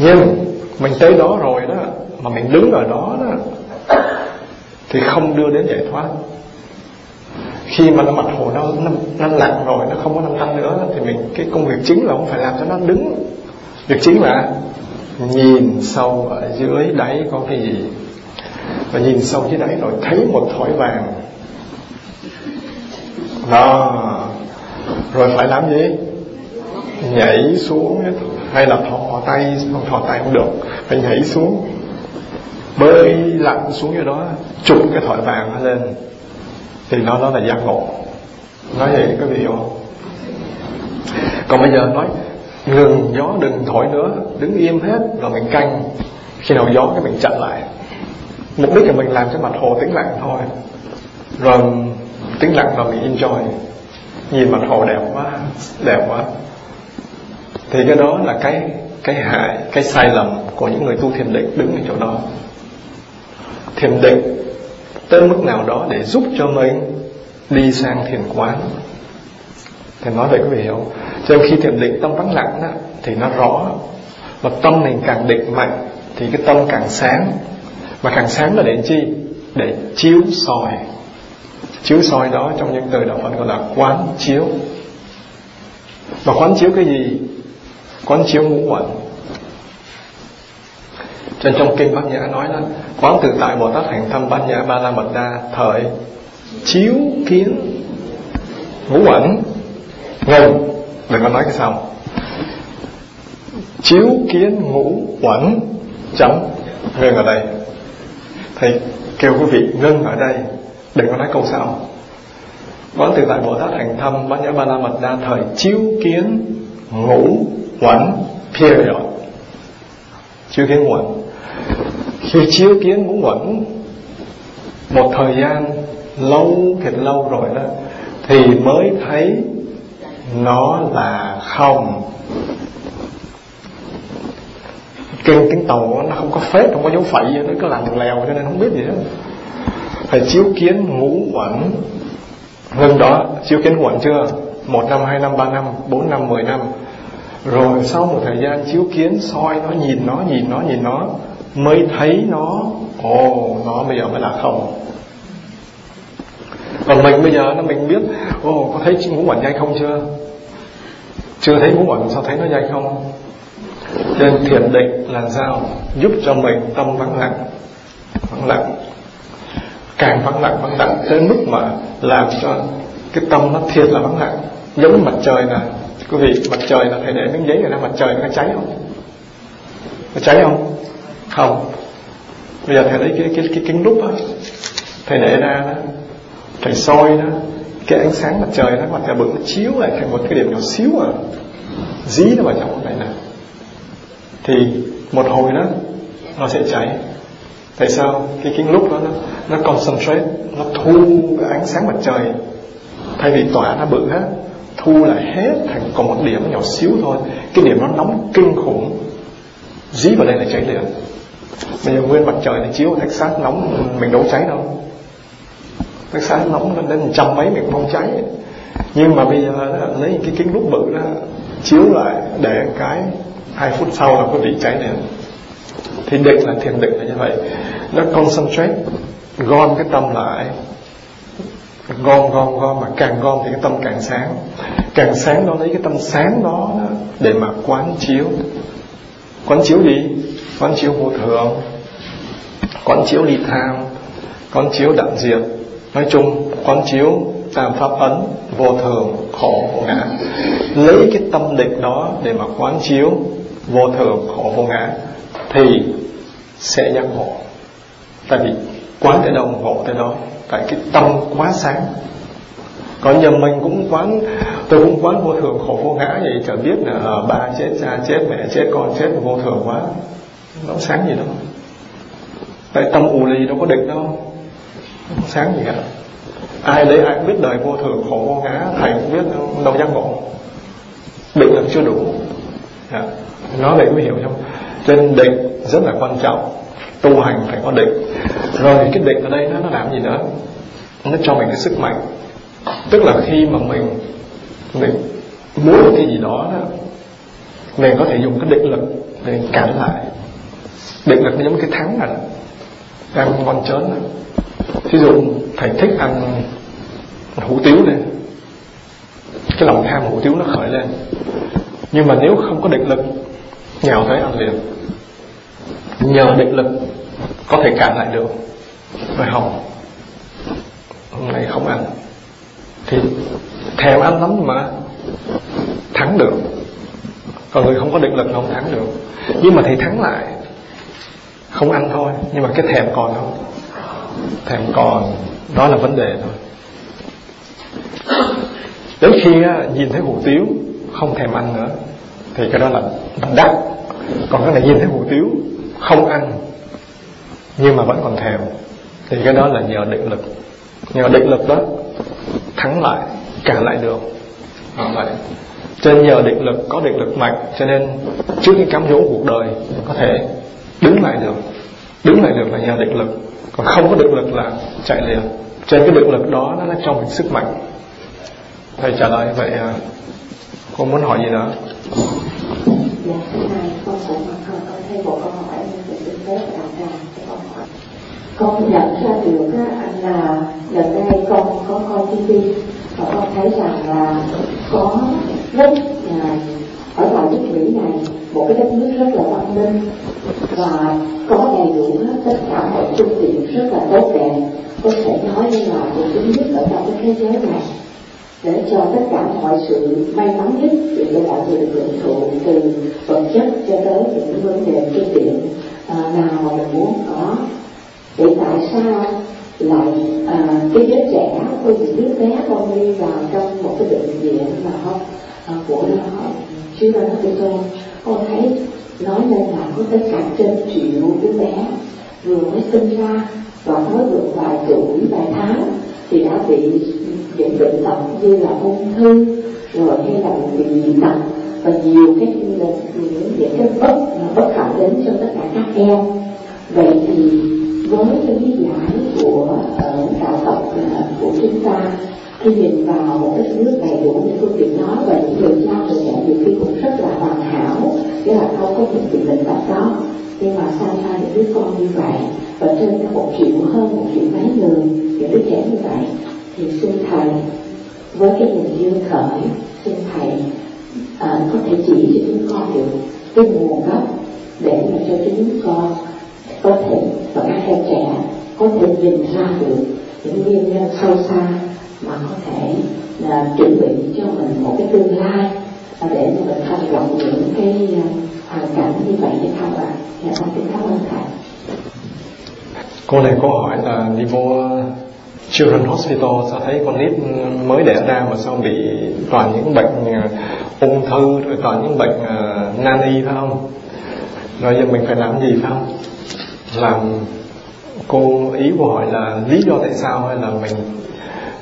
nhưng mình tới đó rồi đó mà mình đứng ở đó đó thì không đưa đến giải thoát. Khi mà nó mặt hồ nó nó, nó lặng rồi nó không có năng tâm nữa thì mình cái công việc chính là không phải làm cho nó đứng. Việc chính là nhìn sâu ở dưới đáy có cái gì. Và nhìn sâu dưới đáy rồi thấy một thỏi vàng. Đó. Rồi phải làm gì? Nhảy xuống hay là thò tay, không thò tay không được. Phải nhảy xuống. Bơi lặn xuống như đó, chụp cái thỏi vàng lên. Thì nó đó là giác ngộ. Nói vậy có vị hiểu không? Còn bây giờ nói, ngừng gió đừng thổi nữa, đứng im hết rồi mình canh khi nào gió cái mình chặn lại. Mục đích là mình làm cho mặt hồ tĩnh lặng thôi. Rồi tĩnh lặng và mình enjoy. Nhìn mặt hồ đẹp quá đẹp quá thì cái đó là cái cái hại cái sai lầm của những người tu thiền định đứng ở chỗ đó. Thiền định tới mức nào đó để giúp cho mình đi sang thiền quán. Thì nói vậy quý vị hiểu. Cho nên khi thiền định tâm vắng lặng đó, thì nó rõ. Và tâm mình càng định mạnh thì cái tâm càng sáng. Mà càng sáng là để chi? Để chiếu soi. Chiếu soi đó trong những từ đạo Phật gọi là quán chiếu. Và quán chiếu cái gì? Quán chiếu ngũ uẩn trên trong kinh bát nhã nói là quán tự tại bồ tát hành thâm bát nhã ba la mật đa, thời chiếu kiến ngũ uẩn ngừng đừng có nói cái sau. Chiếu kiến ngũ uẩn chấm ngừng ở đây. Thầy kêu quý vị ngưng ở đây, đừng có nói câu sau. Quán tự tại bồ tát hành thâm bát nhã ba la mật đa, thời chiếu kiến ngũ uẩn period chiếu kiến quẩn uẩn khi chiếu kiến ngũ uẩn một thời gian lâu thiệt lâu rồi đó, thì mới thấy nó là không。Kinh tiếng tàu nó không có phép, không có dấu phẩy nó cứ làm lèo cho nên không biết gì hết. Phải chiếu kiến ngũ uẩn. Ngưng đó, chiếu kiến uẩn chưa? Một năm, hai năm, ba năm, bốn năm, mười năm rồi sau một thời gian chiếu kiến, soi nó, nhìn nó nhìn nó nhìn nó, mới thấy nó, ồ, nó bây giờ mới là không. Còn mình bây giờ nó mình biết, ồ, có thấy ngũ quẩn dây không chưa? Chưa thấy ngũ quẩn sao thấy nó dây không? Nên thiền định là sao? Giúp cho mình tâm vắng lặng vắng lặng. Càng vắng lặng vắng lặng đến mức mà làm cho cái tâm nó thiệt là vắng lặng. Giống mặt trời này quý vị, mặt trời là thầy để miếng giấy này ra mặt trời nó cháy không? Nó cháy không? Không. Bây giờ thầy lấy cái cái cái kính lúp á, thầy để ra đó, thầy soi đó, cái ánh sáng mặt trời nó mặt trời bự nó chiếu lại thành một cái điểm nhỏ xíu à dí nó vào trong này nè. Thì một hồi đó, nó sẽ cháy. Tại sao? Cái kính lúc đó, nó nó concentrate, nó thu cái ánh sáng mặt trời. Thay vì tỏa nó bự hết thu lại hết thành còn một điểm nhỏ xíu thôi. Cái điểm nó nóng kinh khủng, dí vào đây là cháy liền. Bây giờ nguyên mặt trời này chiếu thạch sát nóng, mình đâu cháy đâu. Thạch sát nóng lên đến trăm mấy mình không cháy. Nhưng mà bây giờ lấy cái kính lúc bự đó, chiếu lại để cái hai phút sau là quý vị cháy liền. Thì định là thiền định là như vậy. Nó concentrate, gom cái tâm lại gom gom gom mà càng gom thì cái tâm càng sáng. Càng sáng nó lấy cái tâm sáng đó để mà quán chiếu. Quán chiếu gì? Quán chiếu vô thường. Quán chiếu ly tham. Quán chiếu đạm diệt. Nói chung, quán chiếu tam pháp ấn, vô thường, khổ, vô ngã. Lấy cái tâm định đó để mà quán chiếu, vô thường, khổ, vô ngã, thì sẽ giác ngộ. Tại vì quán tới đâu ngộ tới đó. Tại cái tâm quá sáng. Còn nhầm mình cũng quán tôi cũng quán vô thường khổ vô ngã vậy chả biết là à, ba chết cha chết mẹ chết con chết vô thường quá. Nó sáng gì đâu. Tại tâm ù lì đâu có định đâu. Không sáng gì cả. Ai đấy ai cũng biết đời vô thường khổ vô ngã thầy cũng biết đâu, đâu giác ngộ. Định là chưa đủ. À, nó vậy mới hiểu không? Cho nên định rất là quan trọng tu hành phải có định. Rồi cái định ở đây nó nó làm gì nữa? Nó cho mình cái sức mạnh. Tức là khi mà mình mình muốn một cái gì đó, đó mình có thể dùng cái định lực để cản lại. Định lực nó giống cái thắng này ăn ngon chớn này. ví dụ thầy thích ăn hủ tiếu này cái lòng tham hủ tiếu nó khởi lên. Nhưng mà nếu không có định lực nhào tới ăn liền nhờ định lực, có thể cản lại được. Rồi hỏng hôm nay không ăn. Thì thèm ăn lắm mà. Thắng được. Còn người không có định lực không thắng được. Nhưng mà thì thắng lại. Không ăn thôi, nhưng mà cái thèm còn không thèm còn, đó là vấn đề thôi. Đến khi nhìn thấy hủ tiếu, không thèm ăn nữa, thì cái đó là đắt. Còn cái này nhìn thấy hủ tiếu không ăn nhưng mà vẫn còn thèm. Thì cái đó là nhờ định lực. Nhờ định lực đó thắng lại cản lại được. À, vậy. Cho nên nhờ định lực có định lực mạnh cho nên trước những cám dỗ cuộc đời mình có thể đứng lại được. Đứng lại được là nhờ định lực. Còn không có định lực là chạy liền. Cho nên cái định lực đó nó cho mình sức mạnh. Thầy trả lời vậy à. cô muốn hỏi gì nữa dạ thầy con cũng con con thấy bộ câu hỏi đạo tràng con con nhận ra được á, là lần đây con có coi TV và con thấy rằng là có rất là ở ngoài nước Mỹ này một cái đất nước rất là văn minh và có đầy đủ hết tất cả mọi phương tiện rất là tốt đẹp. Có thể nói như là một thứ nhất ở trong cái thế giới này. Để cho tất cả mọi sự may mắn nhất để cho mọi người được hưởng thụ từ vật chất cho tới những vấn đề phương tiện. À, nào mà mình muốn có. Vậy tại sao lại à, cái đứa trẻ tôi những đứa bé con đi vào trong một cái bệnh viện mà không à, của nó chứ nó nói tôi con thấy nói lên là có tất cả trên triệu đứa bé vừa mới sinh ra và mới được vài tuổi vài tháng thì đã bị những bệnh tật như là ung thư rồi hay là bị dị tật và nhiều cái như những những cái bất bất hạnh đến cho tất cả các em. Vậy thì với cái lý giải của ở đạo Phật ờ, của chúng ta, khi nhìn vào một đất nước đầy đủ như phương tiện nói và những người cha người mẹ nhiều khi cũng rất là hoàn hảo, nghĩa là không có những bị bệnh tật đó. Nhưng mà sao ra những đứa con như vậy và trên cái một triệu hơn một triệu mấy người, những đứa trẻ như vậy, thì xin thầy, với cái nhìn dương khởi, xin thầy à, có thể chỉ cho chúng con được cái nguồn gốc để mà cho chúng con có thể và các em trẻ có thể nhìn ra được những nguyên nhân sâu xa mà có thể là chuẩn bị cho mình một cái tương lai để mà mình không gặp những cái ờ, hoàn cảnh như vậy hay không ạ? Dạ con xin cảm ơn thầy. Cô này có hỏi là đi vô Children Hospital sao thấy con nít mới đẻ ra mà sao bị toàn những bệnh ờ, ung thư rồi toàn những bệnh ờ, uh, nani phải không? Rồi giờ mình phải làm gì phải không? Làm cô ý của hỏi là lý do tại sao hay là mình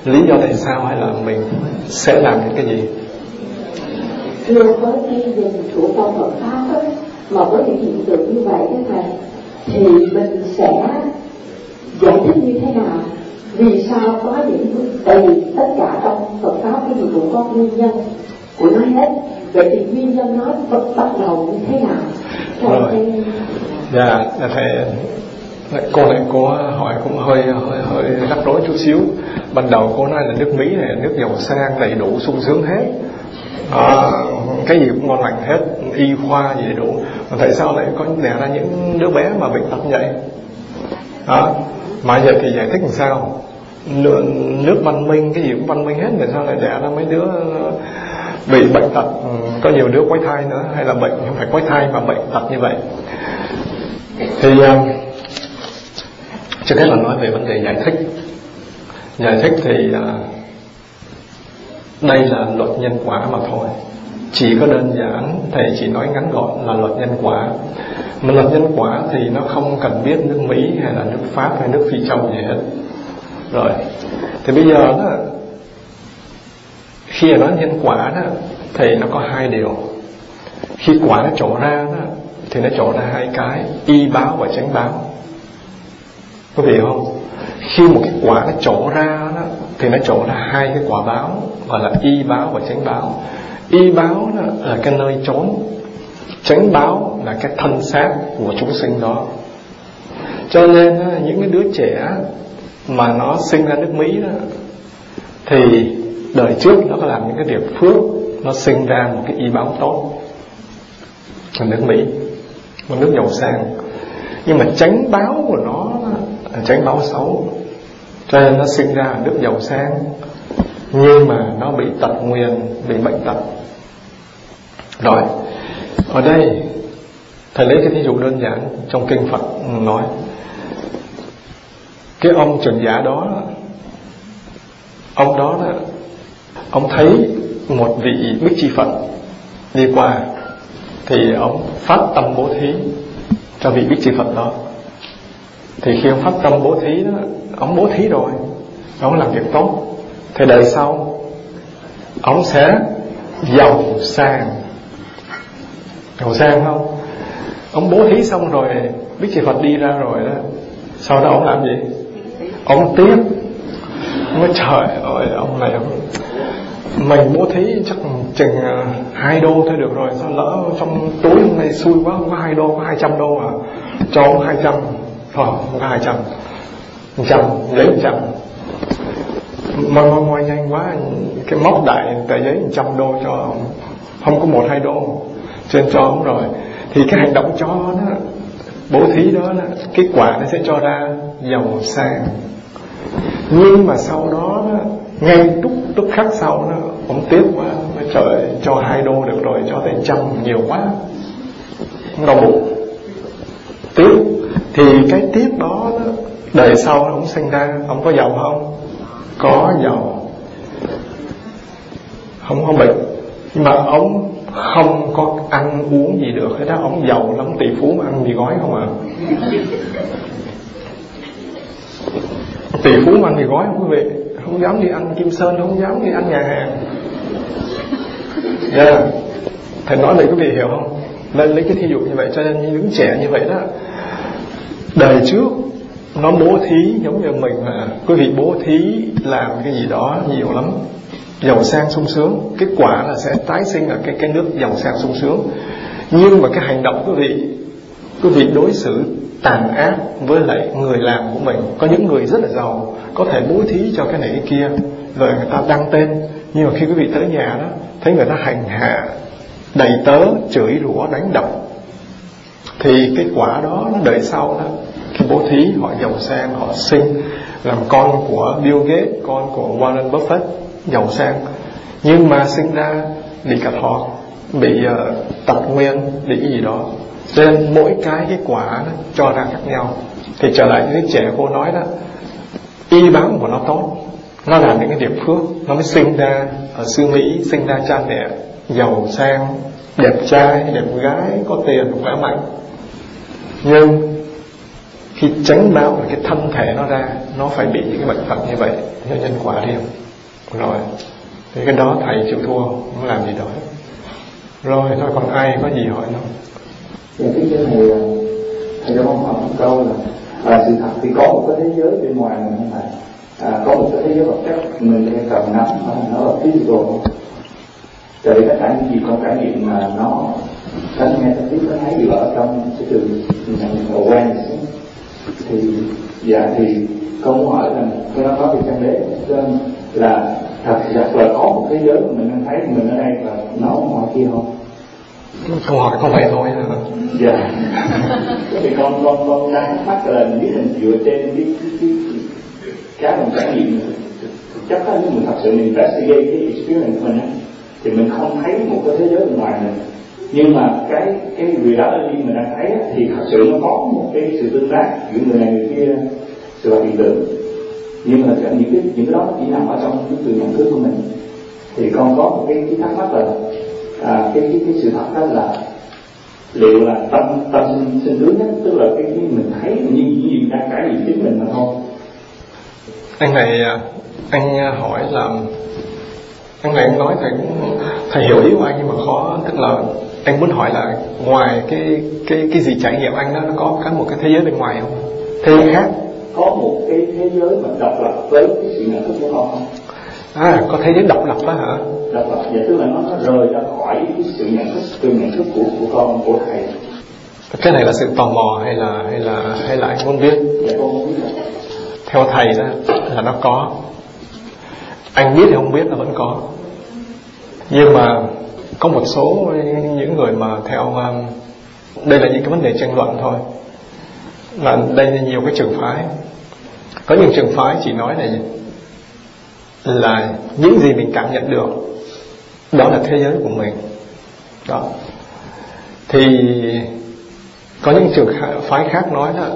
lý do tại sao hay là mình sẽ làm những cái gì thưa với cái dùng chủ con Phật pháp ấy, mà với những hiện tượng như vậy thế này thì mình sẽ giải thích như thế nào vì sao có những tại vì tất cả trong Phật pháp cái gì cũng có nguyên nhân của nó hết. Vậy thì nguyên nhân nó bắt đầu như thế nào? Rồi. dạ yeah, thầy cô này cô hỏi cũng hơi hơi hơi rắc rối chút xíu. Ban đầu cô nói là nước mỹ này nước giàu sang đầy đủ sung sướng hết. À, cái gì cũng ngon lành hết y khoa gì đầy đủ. Mà tại sao lại có đẻ ra những đứa bé mà bệnh tật vậy? Đó mà giờ thì giải thích làm sao? Nước văn minh cái gì cũng văn minh hết mà sao lại đẻ ra mấy đứa ờ, bị bệnh tật. Ừ, có nhiều đứa quái thai nữa hay là bệnh không phải quái thai mà bệnh tật như vậy. Thì ờ, trước hết là nói về vấn đề giải thích. Giải thích thì uh, đây là luật nhân quả mà thôi. Chỉ có đơn giản thầy chỉ nói ngắn gọn là luật nhân quả mà luật nhân quả thì nó không cần biết nước mỹ hay là nước pháp hay nước phi châu gì hết. Rồi. Thì bây giờ đó, khi nói nhân quả đó, thì nó có hai điều. Khi quả nó trổ ra đó, thì nó trổ ra hai cái, y báo và chánh báo. Có hiểu không? Khi một cái quả nó trổ ra đó, thì nó trổ ra hai cái quả báo, gọi là y báo và chánh báo. Y báo đó là cái nơi trốn chánh báo là cái thân xác của chúng sinh đó. Cho nên những cái đứa trẻ mà nó sinh ra nước Mỹ đó, thì đời trước nó có làm những cái điểm phước, nó sinh ra một cái y báo tốt ở nước Mỹ, một nước giàu sang. Nhưng mà chánh báo của nó là chánh báo xấu, cho nên nó sinh ra ở nước giàu sang, nhưng mà nó bị tật nguyền bị bệnh tật. Rồi ở đây, thầy lấy cái thí dụ đơn giản trong kinh Phật nói. Cái ông trưởng giả đó, ông đó đó, ông thấy một vị bích chi phật đi qua, thì ông phát tâm bố thí cho vị bích chi phật đó. Thì khi ông phát tâm bố thí đó, ông bố thí rồi, ông làm việc tốt. Thì đời sau, ông sẽ giàu sang giàu sang không? Ông bố thí xong rồi biết chị phật đi ra rồi đó. Sau đó ông làm gì? Ông tiếp. nói, trời ơi, ông này ông mình bố thí chắc chừng à, hai đô thôi được rồi, sao lỡ trong túi hôm nay xui quá, không có hai đô, có hai trăm đô à? Cho ông hai trăm, thôi, không có hai trăm. Trăm giấy trăm. Mà moi ngồi nhanh quá, cái móc đại tờ giấy trăm đô cho ông, không có một, hai đô trên cho ông rồi. Thì cái hành động cho nó bố thí đó là kết quả nó sẽ cho ra giàu sang. Nhưng mà sau đó ngay lúc tức khắc sau nó ông tiếc quá trời cho hai đô được rồi cho tới trăm nhiều quá. Đau bụng. Tiếc thì cái tiếc đó, đó đời sau ông sinh ra. Ông có giàu không? Có giàu. Không có bệnh. Nhưng mà ông không có ăn uống gì được. Hết đó, ông giàu lắm, tỷ phú mà ăn mì gói không à? Tỷ phú mà ăn mì gói không quý vị? Không dám đi ăn kim sơn, không dám đi ăn nhà hàng. Yeah. thầy nói để quý vị hiểu không? Nên lấy cái thí dụ như vậy cho nên những trẻ như vậy đó. Đời trước, nó bố thí giống như mình mà. Quý vị bố thí làm cái gì đó nhiều lắm giàu sang sung sướng. Kết quả là sẽ tái sinh ở cái cái nước giàu sang sung sướng. Nhưng mà cái hành động quý vị quý vị đối xử tàn ác với lại người làm của mình, có những người rất là giàu, có thể bố thí cho cái này cái kia, rồi người ta đăng tên. Nhưng mà khi quý vị tới nhà đó, thấy người ta hành hạ, đầy tớ, chửi rủa, đánh đập, thì cái quả đó nó đời sau đó khi bố thí, họ giàu sang, họ sinh, làm con của Bill Gates, con của Warren Buffett giàu sang. Nhưng mà sinh ra bị cặp họ bị ờ, uh, tật nguyên bị cái gì đó. Cho nên mỗi cái cái quả nó cho ra khác nhau. Thì trở lại những trẻ cô nói đó y bám của nó tốt nó làm những cái điểm phước nó mới sinh ra ở xứ mỹ sinh ra cha mẹ giàu sang đẹp trai đẹp gái có tiền khỏe mạnh. Nhưng khi tránh báo là cái thân thể nó ra nó phải bị những cái bệnh tật như vậy do nhân quả riêng rồi. Thì cái đó thầy chịu thua không làm gì đó rồi thôi còn ai có gì hỏi không thì cái thầy thầy cho con hỏi một câu là là sự thật thì có một cái thế giới bên ngoài mình không phải à, có một cái thế giới vật chất mình đang cầm nắm nó là physical tại vì tất cả những gì con trải nghiệm mà nó thánh nghe thánh biết có thấy gì ở trong cái trường awareness. Thì dạ thì con muốn hỏi là cái đó có thì chân đế nên là thật thật là có một thế giới mà mình đang thấy mình ở đây và nó ngoài kia không? Câu hỏi có vậy thôi dạ. Thì con con con đang thắc mắc là nếu mình dựa trên cái cái, cái cái mình trải nghiệm. Thực chất đó nếu mình thật sự mình investigate cái experience của mình á thì mình không thấy một cái thế giới bên ngoài mình. Nhưng mà cái cái reality mình đang thấy thì thật sự nó có một cái sự tương tác giữa người này người kia sự là hiện tượng nhưng mà những cái những cái đó chỉ nằm ở trong cái sự nhận thức của mình. Thì con có một cái, cái thắc mắc là à, cái, cái cái sự thật đó là liệu là tâm tâm sinh, sinh tướng nhất tức là cái, cái mình thấy như gì đang cái gì chính mình mà thôi. Anh này à, anh hỏi là anh này anh nói thầy cũng thầy hiểu ý của anh nhưng mà khó tức là anh muốn hỏi là ngoài cái cái cái gì trải nghiệm anh đó nó có cái một cái thế giới bên ngoài không? Thế giới khác? Có một cái thế giới mà độc lập với cái sự nhận thức của con không? À có thế giới độc lập đó hả? Độc lập vậy tức là nó, nó rời ra khỏi cái sự nhận thức từ nhận thức của của con của thầy. Cái này là sự tò mò hay là hay là hay là anh muốn biết? Dạ con muốn biết. Theo thầy đó là nó có. Anh biết thì không biết là vẫn có. Nhưng mà có một số những người mà theo um, đây là những cái vấn đề tranh luận thôi là đây là nhiều cái trường phái. Có những trường phái chỉ nói là là những gì mình cảm nhận được đó là thế giới của mình. Đó. Thì có những trường phái khác nói là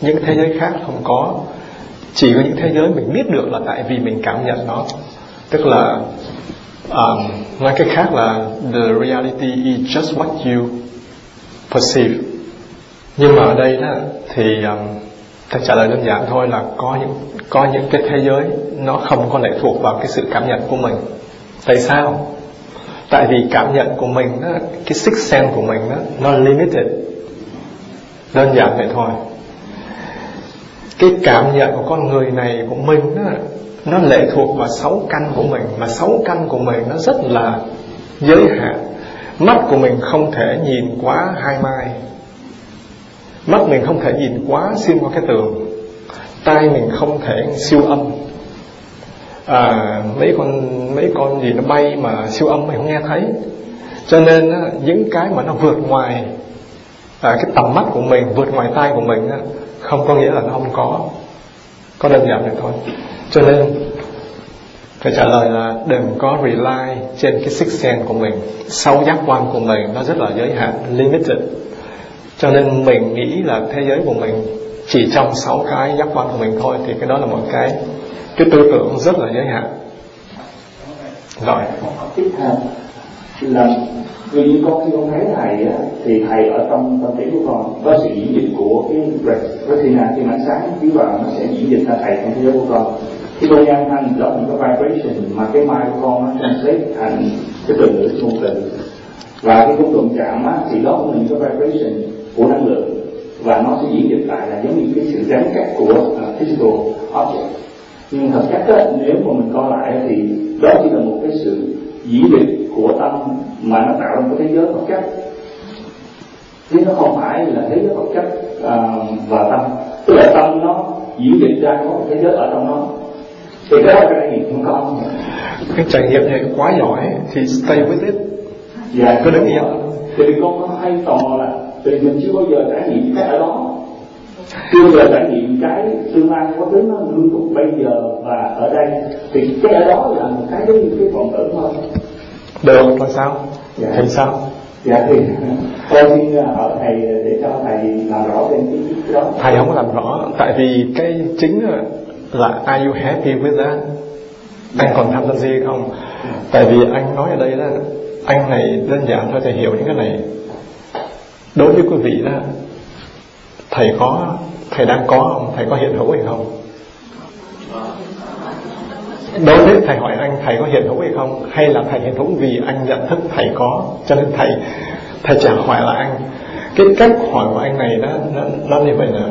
những thế giới khác không có chỉ có những thế giới mình biết được là tại vì mình cảm nhận nó. Tức là um, nói cách khác là the reality is just what you perceive nhưng mà ở đây đó thì um, ta trả lời đơn giản thôi là có những có những cái thế giới nó không có lệ thuộc vào cái sự cảm nhận của mình. Tại sao? Tại vì cảm nhận của mình đó, cái sixth sense của mình đó, nó limited. Đơn giản vậy thôi. Cái cảm nhận của con người này của mình đó, nó lệ thuộc vào sáu căn của mình mà sáu căn của mình nó rất là giới hạn. Mắt của mình không thể nhìn quá hai mai mắt mình không thể nhìn quá xuyên qua cái tường. Tai mình không thể siêu âm. À, mấy con mấy con gì nó bay mà siêu âm mình không nghe thấy. Cho nên những cái mà nó vượt ngoài à, cái tầm mắt của mình vượt ngoài tai của mình không có nghĩa là nó không có. Có đơn giản vậy thôi. Cho nên phải trả lời là đừng có rely trên cái sixth sense của mình. Sau giác quan của mình nó rất là giới hạn limited cho nên mình nghĩ là thế giới của mình chỉ trong sáu cái giác quan của mình thôi thì cái đó là một cái cái tư tưởng rất là giới hạn rồi tiếp theo là vì như con khi con thấy thầy á, thì thầy ở trong tâm trí của con có sự diễn dịch của cái retina khi ánh sáng chiếu vào nó sẽ diễn dịch ra thầy trong thế giới của con khi con nghe âm thanh đó là những cái vibration mà cái mai của con nó translate thành cái từ ngữ ngôn từ và cái cung đụng chạm á, thì đó cũng là những cái vibration của năng lượng. Và nó sẽ diễn dịch lại là giống như cái sự gắn kết của uh, physical object. Nhưng thật chất á, nếu mà mình coi lại thì đó chỉ là một cái sự diễn dịch của tâm mà nó tạo ra một thế giới vật chất. Chứ nó không phải là thế giới vật chất uh, và tâm. Tức là tâm nó diễn dịch ra có một thế giới ở trong nó. Thì cái đó là trải nghiệm của con cái trải nghiệm này quá giỏi thì stay with it. Dạ. Cứ đứng yên. Thì con hay tò là vì mình chưa bao giờ trải nghiệm cái ở đó. Chưa bao giờ trải nghiệm cái tương lai quá khứ nó luôn thuộc bây giờ và ở đây. Thì cái ở đó là một cái cái, cái vọng tưởng thôi. Được là sao? Dạ. thì sao? Dạ thì con xin hỏi thầy để cho thầy làm rõ thêm cái, đó. Thầy không có làm rõ tại vì cái chính là are you happy with that? Anh còn tham sân si không? Tại vì anh nói ở đây đó anh này đơn giản thôi thầy hiểu những cái này đối với quý vị đó thầy có thầy đang có không? Thầy có hiện hữu hay không? Đối với thầy hỏi anh thầy có hiện hữu hay không? Hay là thầy hiện hữu vì anh nhận thức thầy có cho nên thầy thầy trả hỏi là anh. Cái cách hỏi của anh này đó nó, nó như vậy là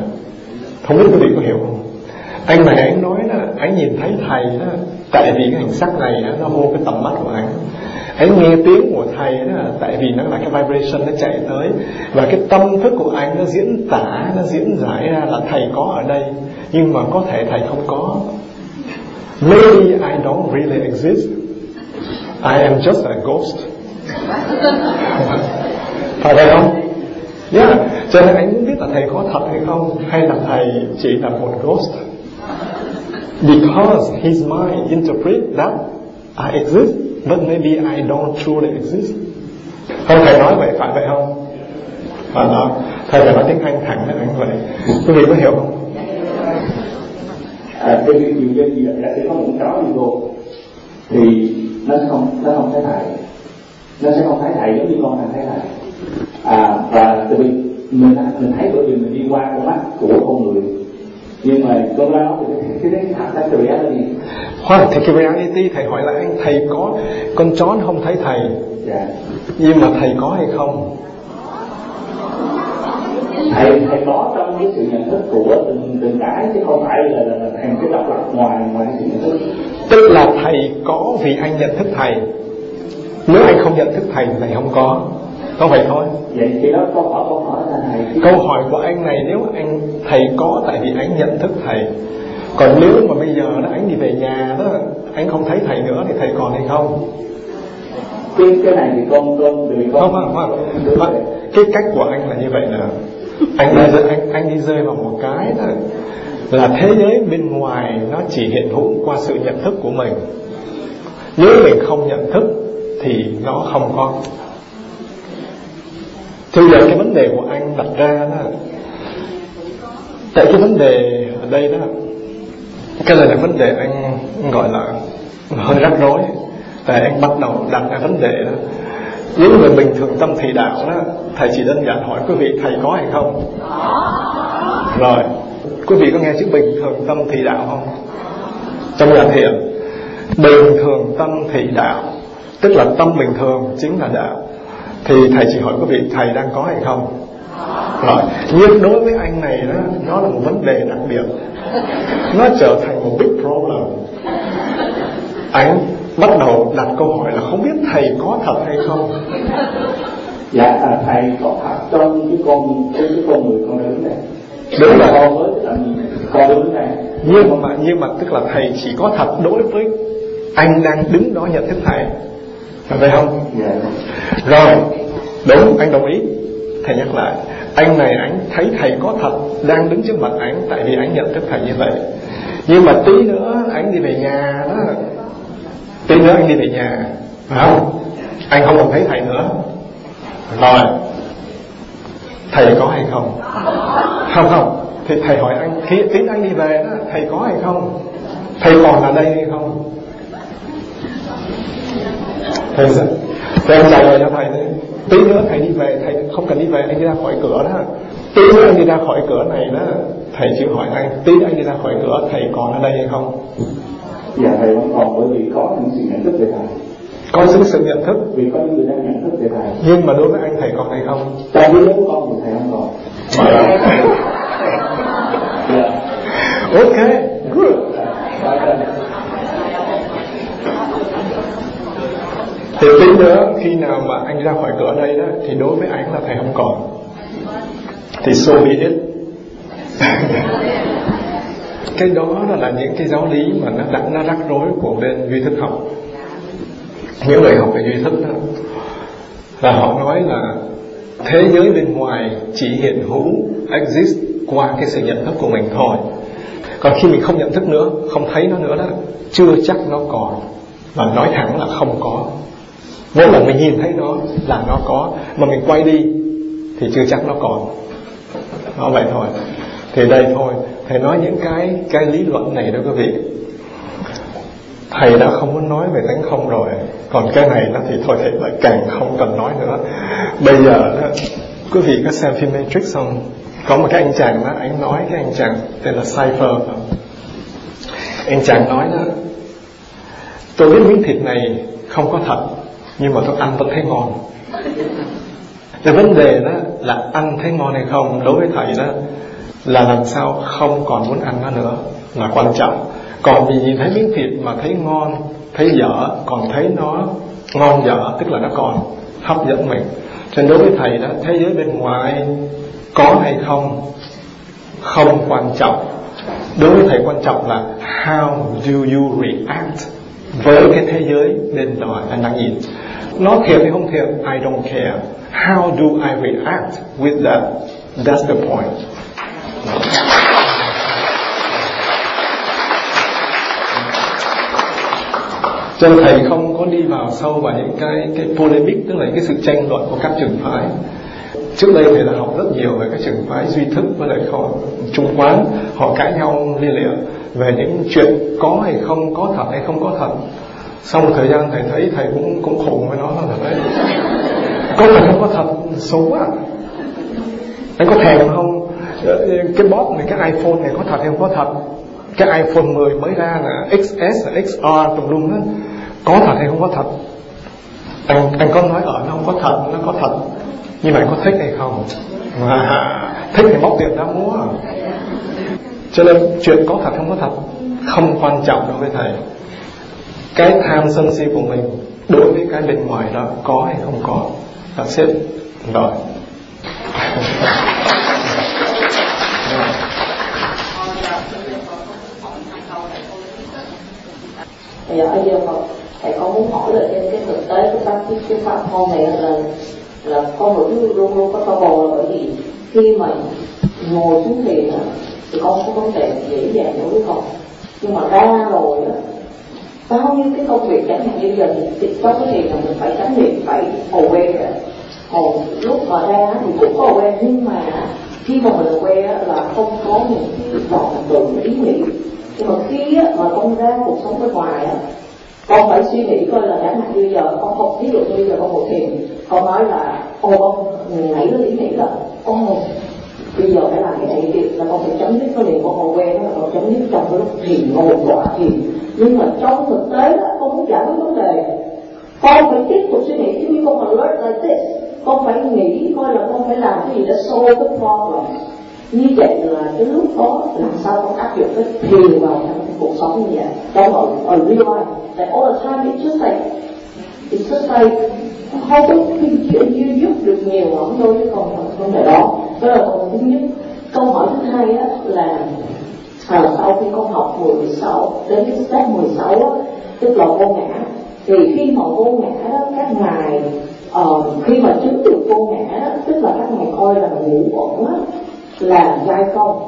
không biết quý vị có hiểu không? Anh này anh nói là anh nhìn thấy thầy đó tại vì cái hình sắc này đó, nó vô cái tầm mắt của anh anh nghe tiếng của thầy đó tại vì nó là cái vibration nó chạy tới. Và cái tâm thức của anh nó diễn tả nó diễn giải ra là thầy có ở đây. Nhưng mà có thể thầy không có. Maybe I don't really exist. I am just a ghost. [laughs] Phải vậy không? Yeah, cho nên anh muốn biết là thầy có thật hay không hay là thầy chỉ là một ghost? Because his mind interpret that I exist but maybe I don't truly exist. Không thầy nói vậy phải vậy không? Và đó thầy phải nói tiếng anh thẳng với anh vậy. Quý vị có hiểu không? À, cái nhiều doanh gì giả sử có một chó đi vô thì nó không nó không thấy thầy. Nó sẽ không thấy thầy giống như con thằng thấy thầy. À, và tự vì mình mình thấy bởi vì mình đi qua con mắt của con người. Nhưng mà con đó thì cái đấy thật ra từ reality khoan thì cái reality thầy hỏi là anh thầy có con chó không thấy thầy? Dạ. Nhưng mà thầy có hay không? Thầy thầy có trong cái sự nhận thức của từng từng cái chứ không phải là, là, là thành cái độc lập ngoài ngoài sự nhận thức. Tức là thầy có vì anh nhận thức thầy. Nếu anh không nhận thức thầy thầy không có. Không phải thôi. Vậy thì đó câu hỏi câu hỏi là thầy. Câu hỏi của anh này nếu anh thầy có tại vì anh nhận thức thầy còn nếu mà bây giờ đó anh đi về nhà đó anh không thấy thầy nữa thì thầy còn hay không? Cái cái này thì con con vì con không không không. Không. cái cách của anh là như vậy là anh đi rơi, anh anh đi rơi vào một cái đó là thế giới bên ngoài nó chỉ hiện hữu qua sự nhận thức của mình. Nếu mình không nhận thức thì nó không có. Thì giờ cái vấn đề của anh đặt ra đó tại cái vấn đề ở đây đó cái này là vấn đề anh gọi là hơi rắc rối. Tại anh bắt đầu đặt ra vấn đề đó. Những người bình thường tâm thị đạo đó, thầy chỉ đơn giản hỏi, quý vị, thầy có hay không? Rồi, quý vị có nghe chữ bình thường tâm thị đạo không? Trong nhà thiền, bình thường tâm thị đạo, tức là tâm bình thường chính là đạo. Thì thầy chỉ hỏi, quý vị, thầy đang có hay không? Rồi nhưng đối với anh này đó nó là một vấn đề đặc biệt. Nó trở thành một big problem. Anh bắt đầu đặt câu hỏi là không biết thầy có thật hay không? Dạ à, thầy có thật trong cái con cái, cái con người con lớn này. Đúng là so với con lớn này. Nhưng mà nhưng mà tức là thầy chỉ có thật đối với anh đang đứng đó nhận thức thầy. Phải không? Dạ. Rồi đúng anh đồng ý thầy nhắc lại, anh này anh thấy thầy có thật, đang đứng trước mặt anh tại vì anh nhận thức thầy như vậy. Nhưng mà tí nữa anh đi về nhà đó. Tí nữa anh đi về nhà. Phải không? Anh không còn thấy thầy nữa. Rồi. Thầy có hay không? Không không. Thì thầy hỏi anh, khi tí anh đi về đó, thầy có hay không? Thầy còn ở đây hay không? Thầy sao thì anh trả lời cho thầy đi tí nữa thầy đi về thầy không cần đi về anh đi ra khỏi cửa đó. Tí nữa anh đi ra khỏi cửa này đó thầy chịu hỏi anh tí nữa anh đi ra khỏi cửa thầy còn ở đây hay không? Dạ thầy vẫn còn bởi vì có những sự nhận thức về thầy. Có sự sự nhận thức. Vì có những người đang nhận thức về thầy. Nhưng mà đối với anh thầy còn hay không? Trong cái lớp của con thì thầy không còn. Dạ. Ok. Good thì tí nữa khi nào mà anh ra khỏi cửa đây đó thì đối với anh là thầy không còn. Thì so be it cái đó là, là những cái giáo lý mà nó đã nó rắc rối của bên duy thức học. Những người học về duy thức đó là họ nói là thế giới bên ngoài chỉ hiện hữu exist qua cái sự nhận thức của mình thôi. Còn khi mình không nhận thức nữa không thấy nó nữa đó chưa chắc nó còn. Và nói thẳng là không có nếu lần mình nhìn thấy nó là nó có mà mình quay đi thì chưa chắc nó còn. Nó vậy thôi. Thì đây thôi. Thầy nói những cái cái lý luận này đó quý vị. Thầy đã không muốn nói về tánh không rồi. Còn cái này nó thì thôi thầy lại càng không cần nói nữa. Bây giờ đó, quý vị có xem phim Matrix không? Có một cái anh chàng đó anh nói cái anh chàng tên là Cypher. Anh chàng nói đó tôi biết miếng thịt này không có thật nhưng mà tôi ăn tôi thấy ngon. Thì vấn đề đó là ăn thấy ngon hay không, đối với thầy đó, là làm sao không còn muốn ăn nó nữa là quan trọng. Còn vì nhìn thấy miếng thịt mà thấy ngon, thấy dở, còn thấy nó ngon dở, tức là nó còn hấp dẫn mình. Cho nên đối với thầy đó, thế giới bên ngoài có hay không không quan trọng. Đối với thầy quan trọng là how do you react với cái thế giới bên ngoài. Anh đang nhìn nó thiệt hay không thiệt I don't care. How do I react with that? That's the point. Cho nên thầy, không có đi vào sâu vào những cái cái polemic, tức là cái sự tranh luận của các trường phái. Trước đây thầy đã học rất nhiều về các trường phái duy thức với lại họ trung quán. Họ cãi nhau lia lịa về những chuyện có hay không có thật hay không có thật sau một thời gian thầy thấy thầy cũng cũng khùng với nó là đấy. Có thật không có thật xấu quá. Anh có thèm không? Ờ, cái bot này cái iPhone này có thật hay không có thật? Cái iPhone 10 mới ra là XS XR tùm lum đó. Có thật hay không có thật? Anh anh có nói ở nó không có thật nó có thật. Nhưng mà anh có thích hay không? À, thích thì móc tiền ra mua cho nên chuyện có thật không có thật không quan trọng đối với thầy cái tham sân si của mình đối với cái bên ngoài đó có hay không có là xếp rồi thì bây giờ mà thầy con muốn hỏi là trên cái thực tế của pháp cái, cái pháp môn này là là con vẫn luôn luôn có trouble là bởi vì khi mà ngồi xuống thiền thì con có vấn đề dễ dàng đối với con. Nhưng mà ra rồi bao nhiêu cái công việc chẳng hạn như giờ thì có cái thiền là mình phải tránh niệm phải hồ quê rồi. Còn lúc mà ra thì cũng có quê nhưng mà khi mà mình quê là không có những cái vọng tưởng ý nghĩ. Nhưng mà khi á, mà con ra cuộc sống bên ngoài á con phải suy nghĩ coi là chẳng hạn như giờ con không ví dụ như giờ con ngồi thiền con nói là ô con nãy nó ý nghĩ là ô bây giờ phải làm cái này việc là con phải chấm dứt cái niệm con ngồi quen là con chấm dứt trong cái lúc thiền ngồi quả thiền nhưng mà trong thực tế đó con muốn giải quyết vấn đề con phải tiếp tục suy nghĩ, chứ như con phải learn like this con phải nghĩ coi là con phải làm cái gì để solve cái problem như vậy là cái lúc đó làm sao con áp dụng cái thiền vào trong cái cuộc sống như vậy? Trong ở ở real life tại all the time it's just like it's just like không có chuyện duy giúp được nhiều lắm thôi chứ còn vấn đề đó. Đó là câu thứ nhất. Câu hỏi thứ hai á là à, sau khi con học 16 đến cái step 16 á tức là vô ngã. Thì khi mà vô ngã đó các ngài uh, khi mà chứng được vô ngã đó tức là các ngài coi là ngủ ổn á là giai không.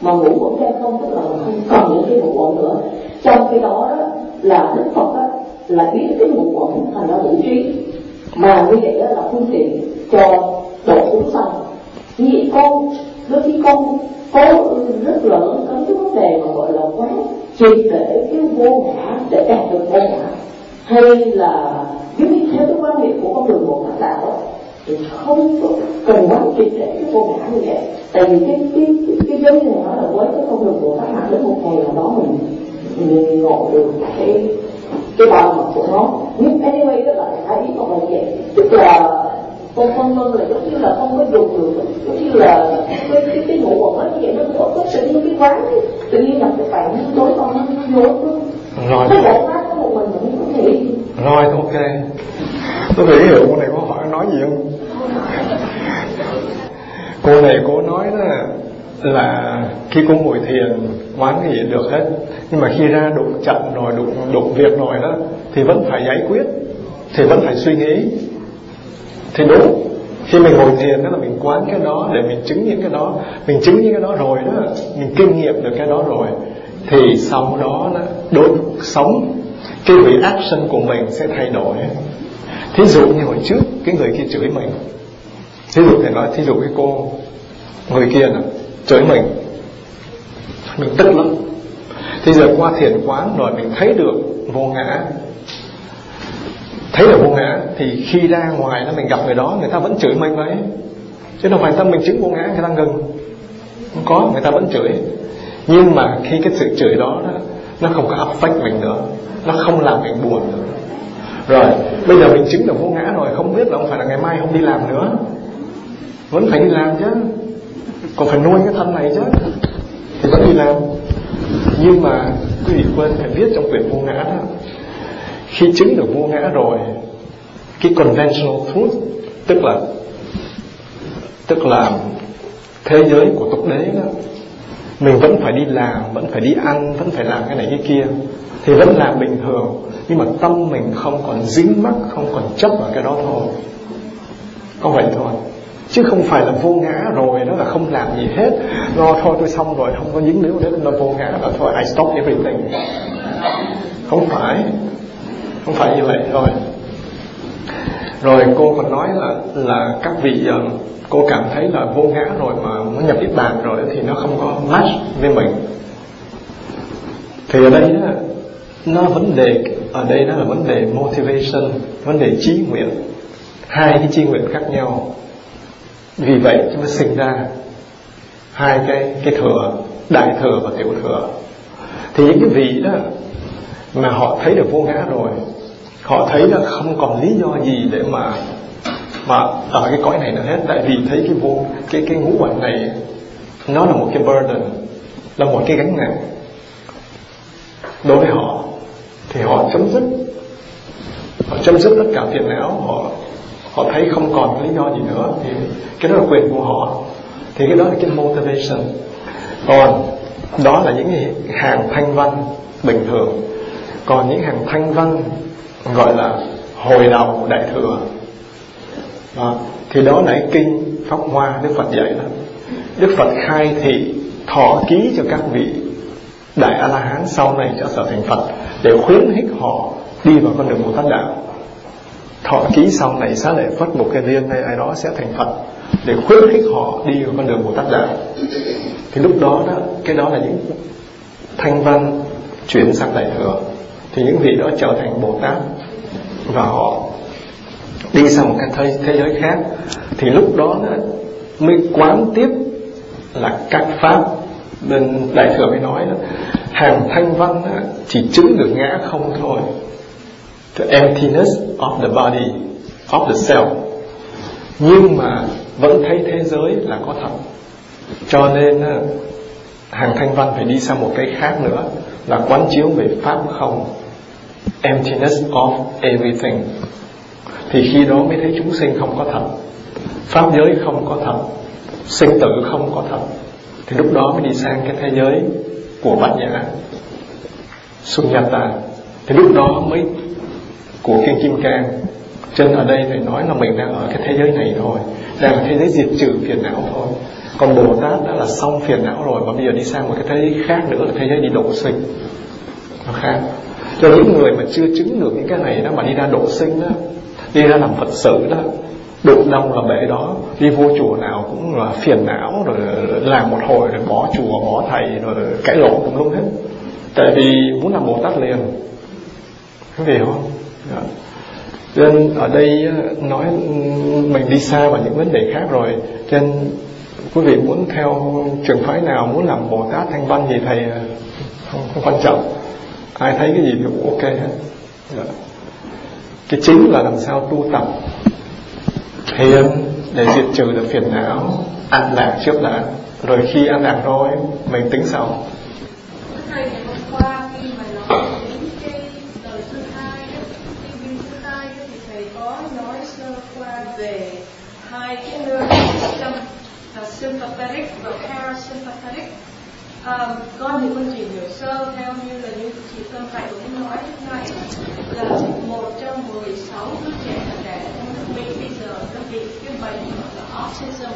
Mà ngủ ổn giai không tức là không cần những cái ngủ ổn nữa. Trong khi đó, đó là đức phật á là biến cái ngủ ổn thành ra ngủ trí. Mà như vậy đó là phương tiện cho độ chúng sanh. Như vậy con đôi khi con cố rất lớn có cái vấn đề mà gọi là quá triệt để cái vô ngã để đạt được vô ngã. Hay là giống như theo cái quan niệm của con đường một tát đạo thì không có cần quá triệt để cái vô ngã như vậy. Tại vì cái cái cái, cái giống nói là với cái con đường của các đạo đến một ngày nào đó mình mình ngộ được cái cái bao mặt của nó. Nhưng anyway đó là cái ý con là vậy. Tức là con phân vân là giống như là không có dùng được giống như là cái cái cái ngủ quẩn nó như vậy nó có, có tự nhiên cái quán tự nhiên nhập cái bạn đối con nó vô rồi. Cái giải pháp của một mình cũng có thể rồi ok. Tôi nghĩ hiểu cô này có hỏi nói gì không? Cô này cô nói đó là khi cô ngồi thiền quán gì được hết. Nhưng mà khi ra đụng trận rồi đụng đụng việc rồi đó thì vẫn phải giải quyết thì vẫn phải suy nghĩ thì đúng. Khi mình ngồi thiền đó là mình quán cái đó, để mình chứng những cái đó. Mình chứng những cái đó rồi đó, mình kinh nghiệm được cái đó rồi, thì sau đó đó đối sống. Cái reaction của mình sẽ thay đổi. Thí dụ như hồi trước, cái người kia chửi mình. Thí dụ thầy nói, thí dụ cái cô, người kia nè, chửi mình. Mình tức lắm. Thì giờ qua thiền quán rồi mình thấy được vô ngã thấy được vô ngã thì khi ra ngoài đó mình gặp người đó người ta vẫn chửi mình đấy chứ đâu phải tâm mình chứng vô ngã người ta ngừng không có người ta vẫn chửi. Nhưng mà khi cái sự chửi đó, đó nó không có affect mình nữa. Nó không làm mình buồn nữa. Rồi bây giờ mình chứng được vô ngã rồi không biết là không phải là ngày mai không đi làm nữa. Vẫn phải đi làm chứ. Còn phải nuôi cái thân này chứ. Thì vẫn đi làm. Nhưng mà quý vị quên phải viết trong quyển vô ngã đó khi chứng được vô ngã rồi, cái conventional truth, tức là tức là thế giới của tục đế đó, mình vẫn phải đi làm, vẫn phải đi ăn, vẫn phải làm cái này cái kia, thì vẫn làm bình thường. Nhưng mà tâm mình không còn dính mắc, không còn chấp vào cái đó thôi. Có vậy thôi. Chứ không phải là vô ngã rồi, đó là không làm gì hết. Lo thôi, tôi xong rồi, không có dính líu đến là vô ngã là thôi, I stop everything. Không phải không phải như vậy thôi. Rồi cô còn nói là là các vị ờ, cô cảm thấy là vô ngã rồi mà nó nhập niết bàn rồi thì nó không có match với mình. Thì ở đây đó, nó vấn đề ở đây đó là vấn đề motivation vấn đề trí nguyện. Hai cái trí nguyện khác nhau. Vì vậy chúng mới sinh ra hai cái cái thừa đại thừa và tiểu thừa. Thì những cái vị đó mà họ thấy được vô ngã rồi họ thấy là không còn lý do gì để mà mà ở cái cõi này nữa hết. Tại vì thấy cái vô, cái cái ngũ uẩn này, nó là một cái burden, là một cái gánh nặng đối với họ. Thì họ chấm dứt, họ chấm dứt tất cả phiền não. Họ họ thấy không còn lý do gì nữa. Thì cái đó là quyền của họ. Thì cái đó là cái motivation. Còn đó là những cái hàng thanh văn bình thường. Còn những hàng thanh văn gọi là hồi đầu đại thừa. Đó. thì đó nãy kinh pháp hoa đức phật dạy đó. Đức phật khai thị, thọ ký cho các vị đại a la hán sau này trở thành phật để khuyến khích họ đi vào con đường bồ tát đạo. Thọ ký sau này xá lệ phất một cái riêng hay ai đó sẽ thành phật để khuyến khích họ đi vào con đường bồ tát đạo. Thì lúc đó đó, cái đó là những thanh văn chuyển sang đại thừa. Thì những vị đó trở thành bồ tát và họ đi sang một cái thế, thế giới khác. Thì lúc đó mới quán tiếp là các pháp. Bên đại thừa mới nói đó hàng thanh văn chỉ chứng được ngã không thôi. The emptiness of the body of the self. Nhưng mà vẫn thấy thế giới là có thật. Cho nên hàng thanh văn phải đi sang một cái khác nữa là quán chiếu về pháp không? Emptiness of everything. Thì khi đó mới thấy chúng sinh không có thật. Pháp giới không có thật. Sinh tử không có thật. Thì lúc đó mới đi sang cái thế giới của bát nhã sunyata thì lúc đó mới, của kinh kim cang. Chân ở đây phải nói là mình đang ở cái thế giới này thôi. Đang ở thế giới diệt trừ phiền não thôi. Còn bồ tát đã là xong phiền não rồi, mà bây giờ đi sang một cái thế giới khác nữa, là thế giới đi độ sinh. Nó khác cho những người mà chưa chứng được những cái này đó mà đi ra độ sinh đó đi ra làm phật sự đó đụng đông là bể đó đi vô chùa nào cũng là phiền não rồi làm một hồi rồi bỏ chùa bỏ thầy rồi cãi lộn cũng luôn hết. Tại vì muốn làm bồ tát liền. Có hiểu không? Dạ. Đó. nên ở đây nói mình đi xa vào những vấn đề khác rồi. Cho nên quý vị muốn theo trường phái nào muốn làm bồ tát thanh văn gì thầy à, không, không quan trọng ai thấy cái gì thì cũng ok hết. Dạ. Cái chính là làm sao tu tập thiền để diệt trừ được phiền não ăn lạc trước đã. Rồi khi ăn lạc rồi, mình tính sau hai cái nervous system là sympathetic và parasympathetic con thì con chỉ hiểu sơ theo như là như chị Phương Phải cũng nói lúc nãy là một trong 16 đứa trẻ là trẻ trong nước Mỹ bây giờ nó bị cái bệnh gọi là autism.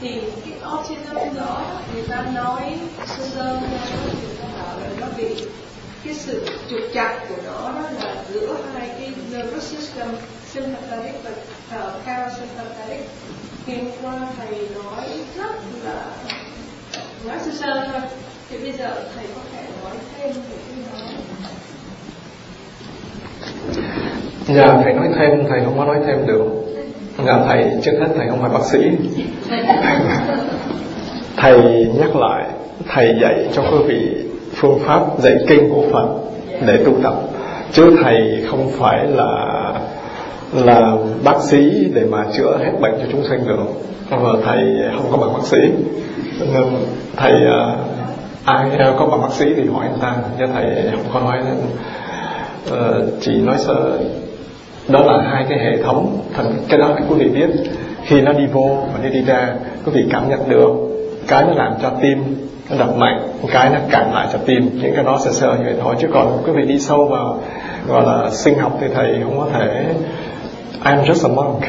Thì cái autism đó người ta nói sơ sơ người ta bảo là nó bị cái sự trục chặt của nó đó là giữa hai cái nervous system sympathetic và uh, parasympathetic. Thì hôm qua thầy nói rất là nói sơ sơ thôi. Thì bây giờ thầy có thể nói thêm về cái đó. Dạ thầy nói thêm, thầy không có nói thêm được. Dạ thầy trước hết thầy không phải bác sĩ. Thầy nhắc lại, Thầy dạy cho quý vị phương pháp dạy kinh của Phật để tu tập. Chứ thầy không phải là là bác sĩ để mà chữa hết bệnh cho chúng sinh được. Và thầy không có bằng bác sĩ. Vâng, thầy à, ai à, có bằng bác sĩ thì hỏi người ta. Chứ thầy không có nói uh, chỉ nói sơ. Đó là hai cái hệ thống thần cái đó quý vị biết khi nó đi vô và đi đi ra quý vị cảm nhận được cái nó làm cho tim nó đập mạnh cái nó cản lại cho tim. Những cái đó sơ sơ như vậy thôi. Chứ còn quý vị đi sâu vào gọi là sinh học thì thầy không có thể. I'm just a monk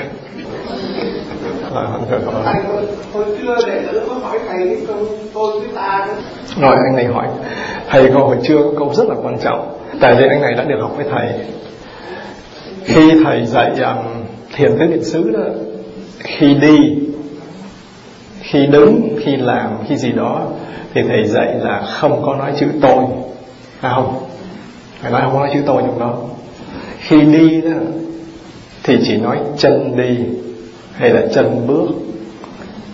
thầy hồi có hỏi thầy cái câu tôi với ta rồi anh này hỏi thầy câu hồi chưa có câu rất là quan trọng tại vì anh này đã được học với thầy. Khi thầy dạy um, thiền tứ niệm xứ đó khi đi khi đứng khi làm khi gì đó thì thầy dạy là không có nói chữ tôi. Phải không phải nói không có nói chữ tôi trong đó. Khi đi đó thì chỉ nói chân đi hay là chân bước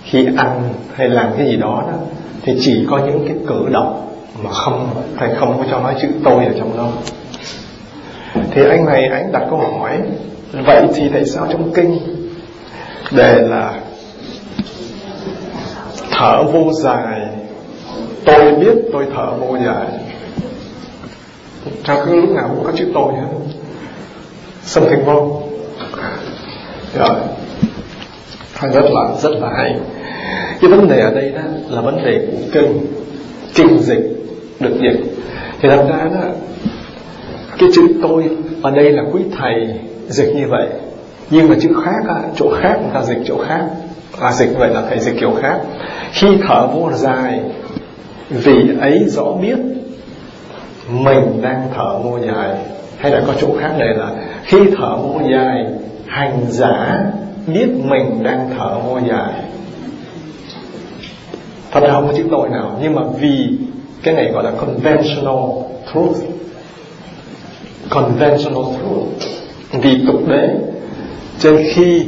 khi ăn hay làm cái gì đó, đó thì chỉ có những cái cử động mà không thầy không có cho nói chữ tôi ở trong đó. Thì anh này anh đặt câu hỏi vậy thì tại sao trong kinh đề là thở vô dài tôi biết tôi thở vô dài? Sao cứ lúc nào cũng có chữ tôi hết? Something wrong rồi rất là rất là hay. Cái vấn đề ở đây đó là vấn đề của kinh kinh dịch được dịch. Thì thật ra đó cái chữ tôi ở đây là quý thầy dịch như vậy. Nhưng mà chữ khác á, chỗ khác người ta dịch chỗ khác. À, dịch vậy là thầy dịch kiểu khác. Khi thở vô dài vì ấy rõ biết mình đang thở vô dài. Hay là có chỗ khác đây là khi thở vô dài hành giả biết mình đang thở hơi dài. Thật ra không có chữ tội nào, nhưng mà vì cái này gọi là conventional truth. Conventional truth. Vì tục đế trên khi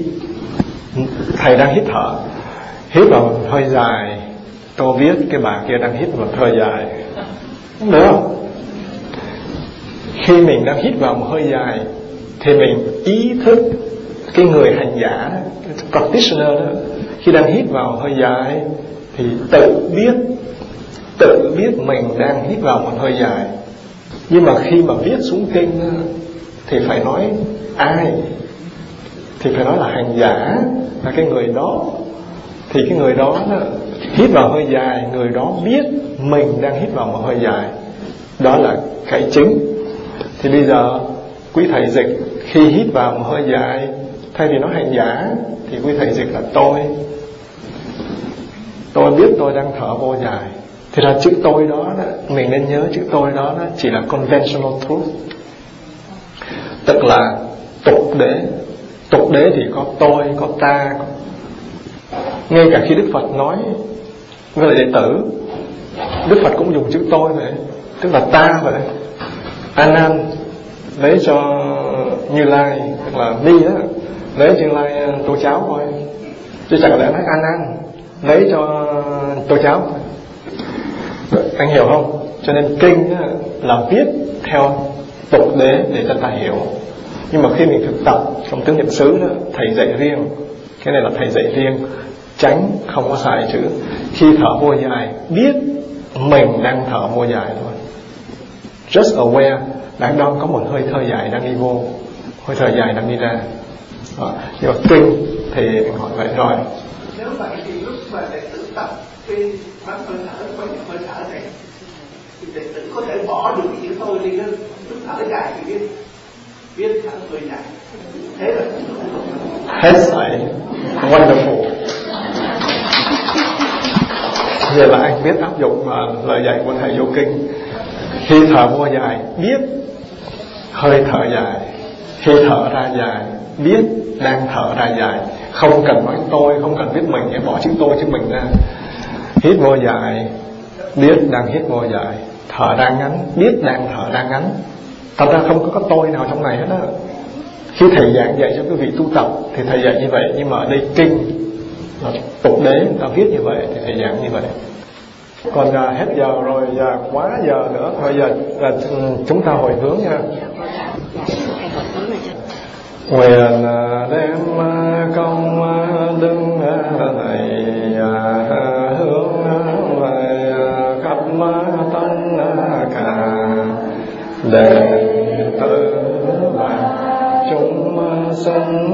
thầy đang hít thở, hít vào hơi dài, tôi biết cái bà kia đang hít vào hơi dài. Đúng không khi mình đang hít vào một hơi dài, thì mình ý thức cái người hành giả practitioner đó khi đang hít vào hơi dài thì tự biết tự biết mình đang hít vào một hơi dài. Nhưng mà khi mà viết xuống kinh thì phải nói ai? Thì phải nói là hành giả là cái người đó. Thì cái người đó, đó hít vào hơi dài người đó biết mình đang hít vào một hơi dài. Đó là cái chính thì bây giờ quý thầy dịch khi hít vào một hơi dài thay vì nói hành giả thì quý thầy dịch là tôi. Tôi biết tôi đang thở vô dài. Thì là chữ tôi đó, đó mình nên nhớ chữ tôi đó, đó chỉ là conventional truth. Tức là tục đế. Tục đế thì có tôi có ta. Có... ngay cả khi đức phật nói với lại đệ tử đức phật cũng dùng chữ tôi vậy tức là ta vậy. Anan lấy cho như lai tức là ni đó lấy tương lai ờ, tô cháo thôi. Chứ chẳng lẽ nói ăn ăn. Lấy cho ờ, tô cháo anh hiểu không? Cho nên kinh là viết theo tục đế để cho ta hiểu. Nhưng mà khi mình thực tập trong tiếng niệm xứ đó, thầy dạy riêng. Cái này là thầy dạy riêng. Tránh không có xài chữ. Khi thở vô dài biết, mình đang thở vô dài thôi. Just aware đang đang có một hơi thở dài đang đi vô. Hơi thở dài đang đi ra đó. nhưng mà kinh thì hỏi vậy rồi nếu vậy thì lúc mà đệ tử tập cái bắn hơi thở bắn hơi thở này thì đệ tử có thể bỏ được cái chữ tôi đi đó lúc thở dài thì biết biết thở hơi dài thế là hết sảy. Wonderful. Vậy là anh biết áp dụng vào lời dạy của thầy vô kinh. Khi thở vô dài biết. Hơi thở dài khi thở ra dài biết đang thở ra dài. Không cần nói tôi không cần biết mình để bỏ chữ tôi chứ mình ra. Hít vô dài biết đang hít vô dài. Thở ra ngắn biết đang thở ra ngắn. Thật ra không có, có tôi nào trong này hết á. Khi thầy giảng dạy cho quý vị tu tập thì thầy dạy như vậy. Nhưng mà ở đây kinh là tục đế ta viết như vậy thì thầy giảng như vậy. Còn à, hết giờ rồi à, quá giờ nữa. Thôi giờ à, chúng ta hồi hướng nha nguyện đem công đức này à, hướng về khắp tất cả. Đệ tử và chúng sinh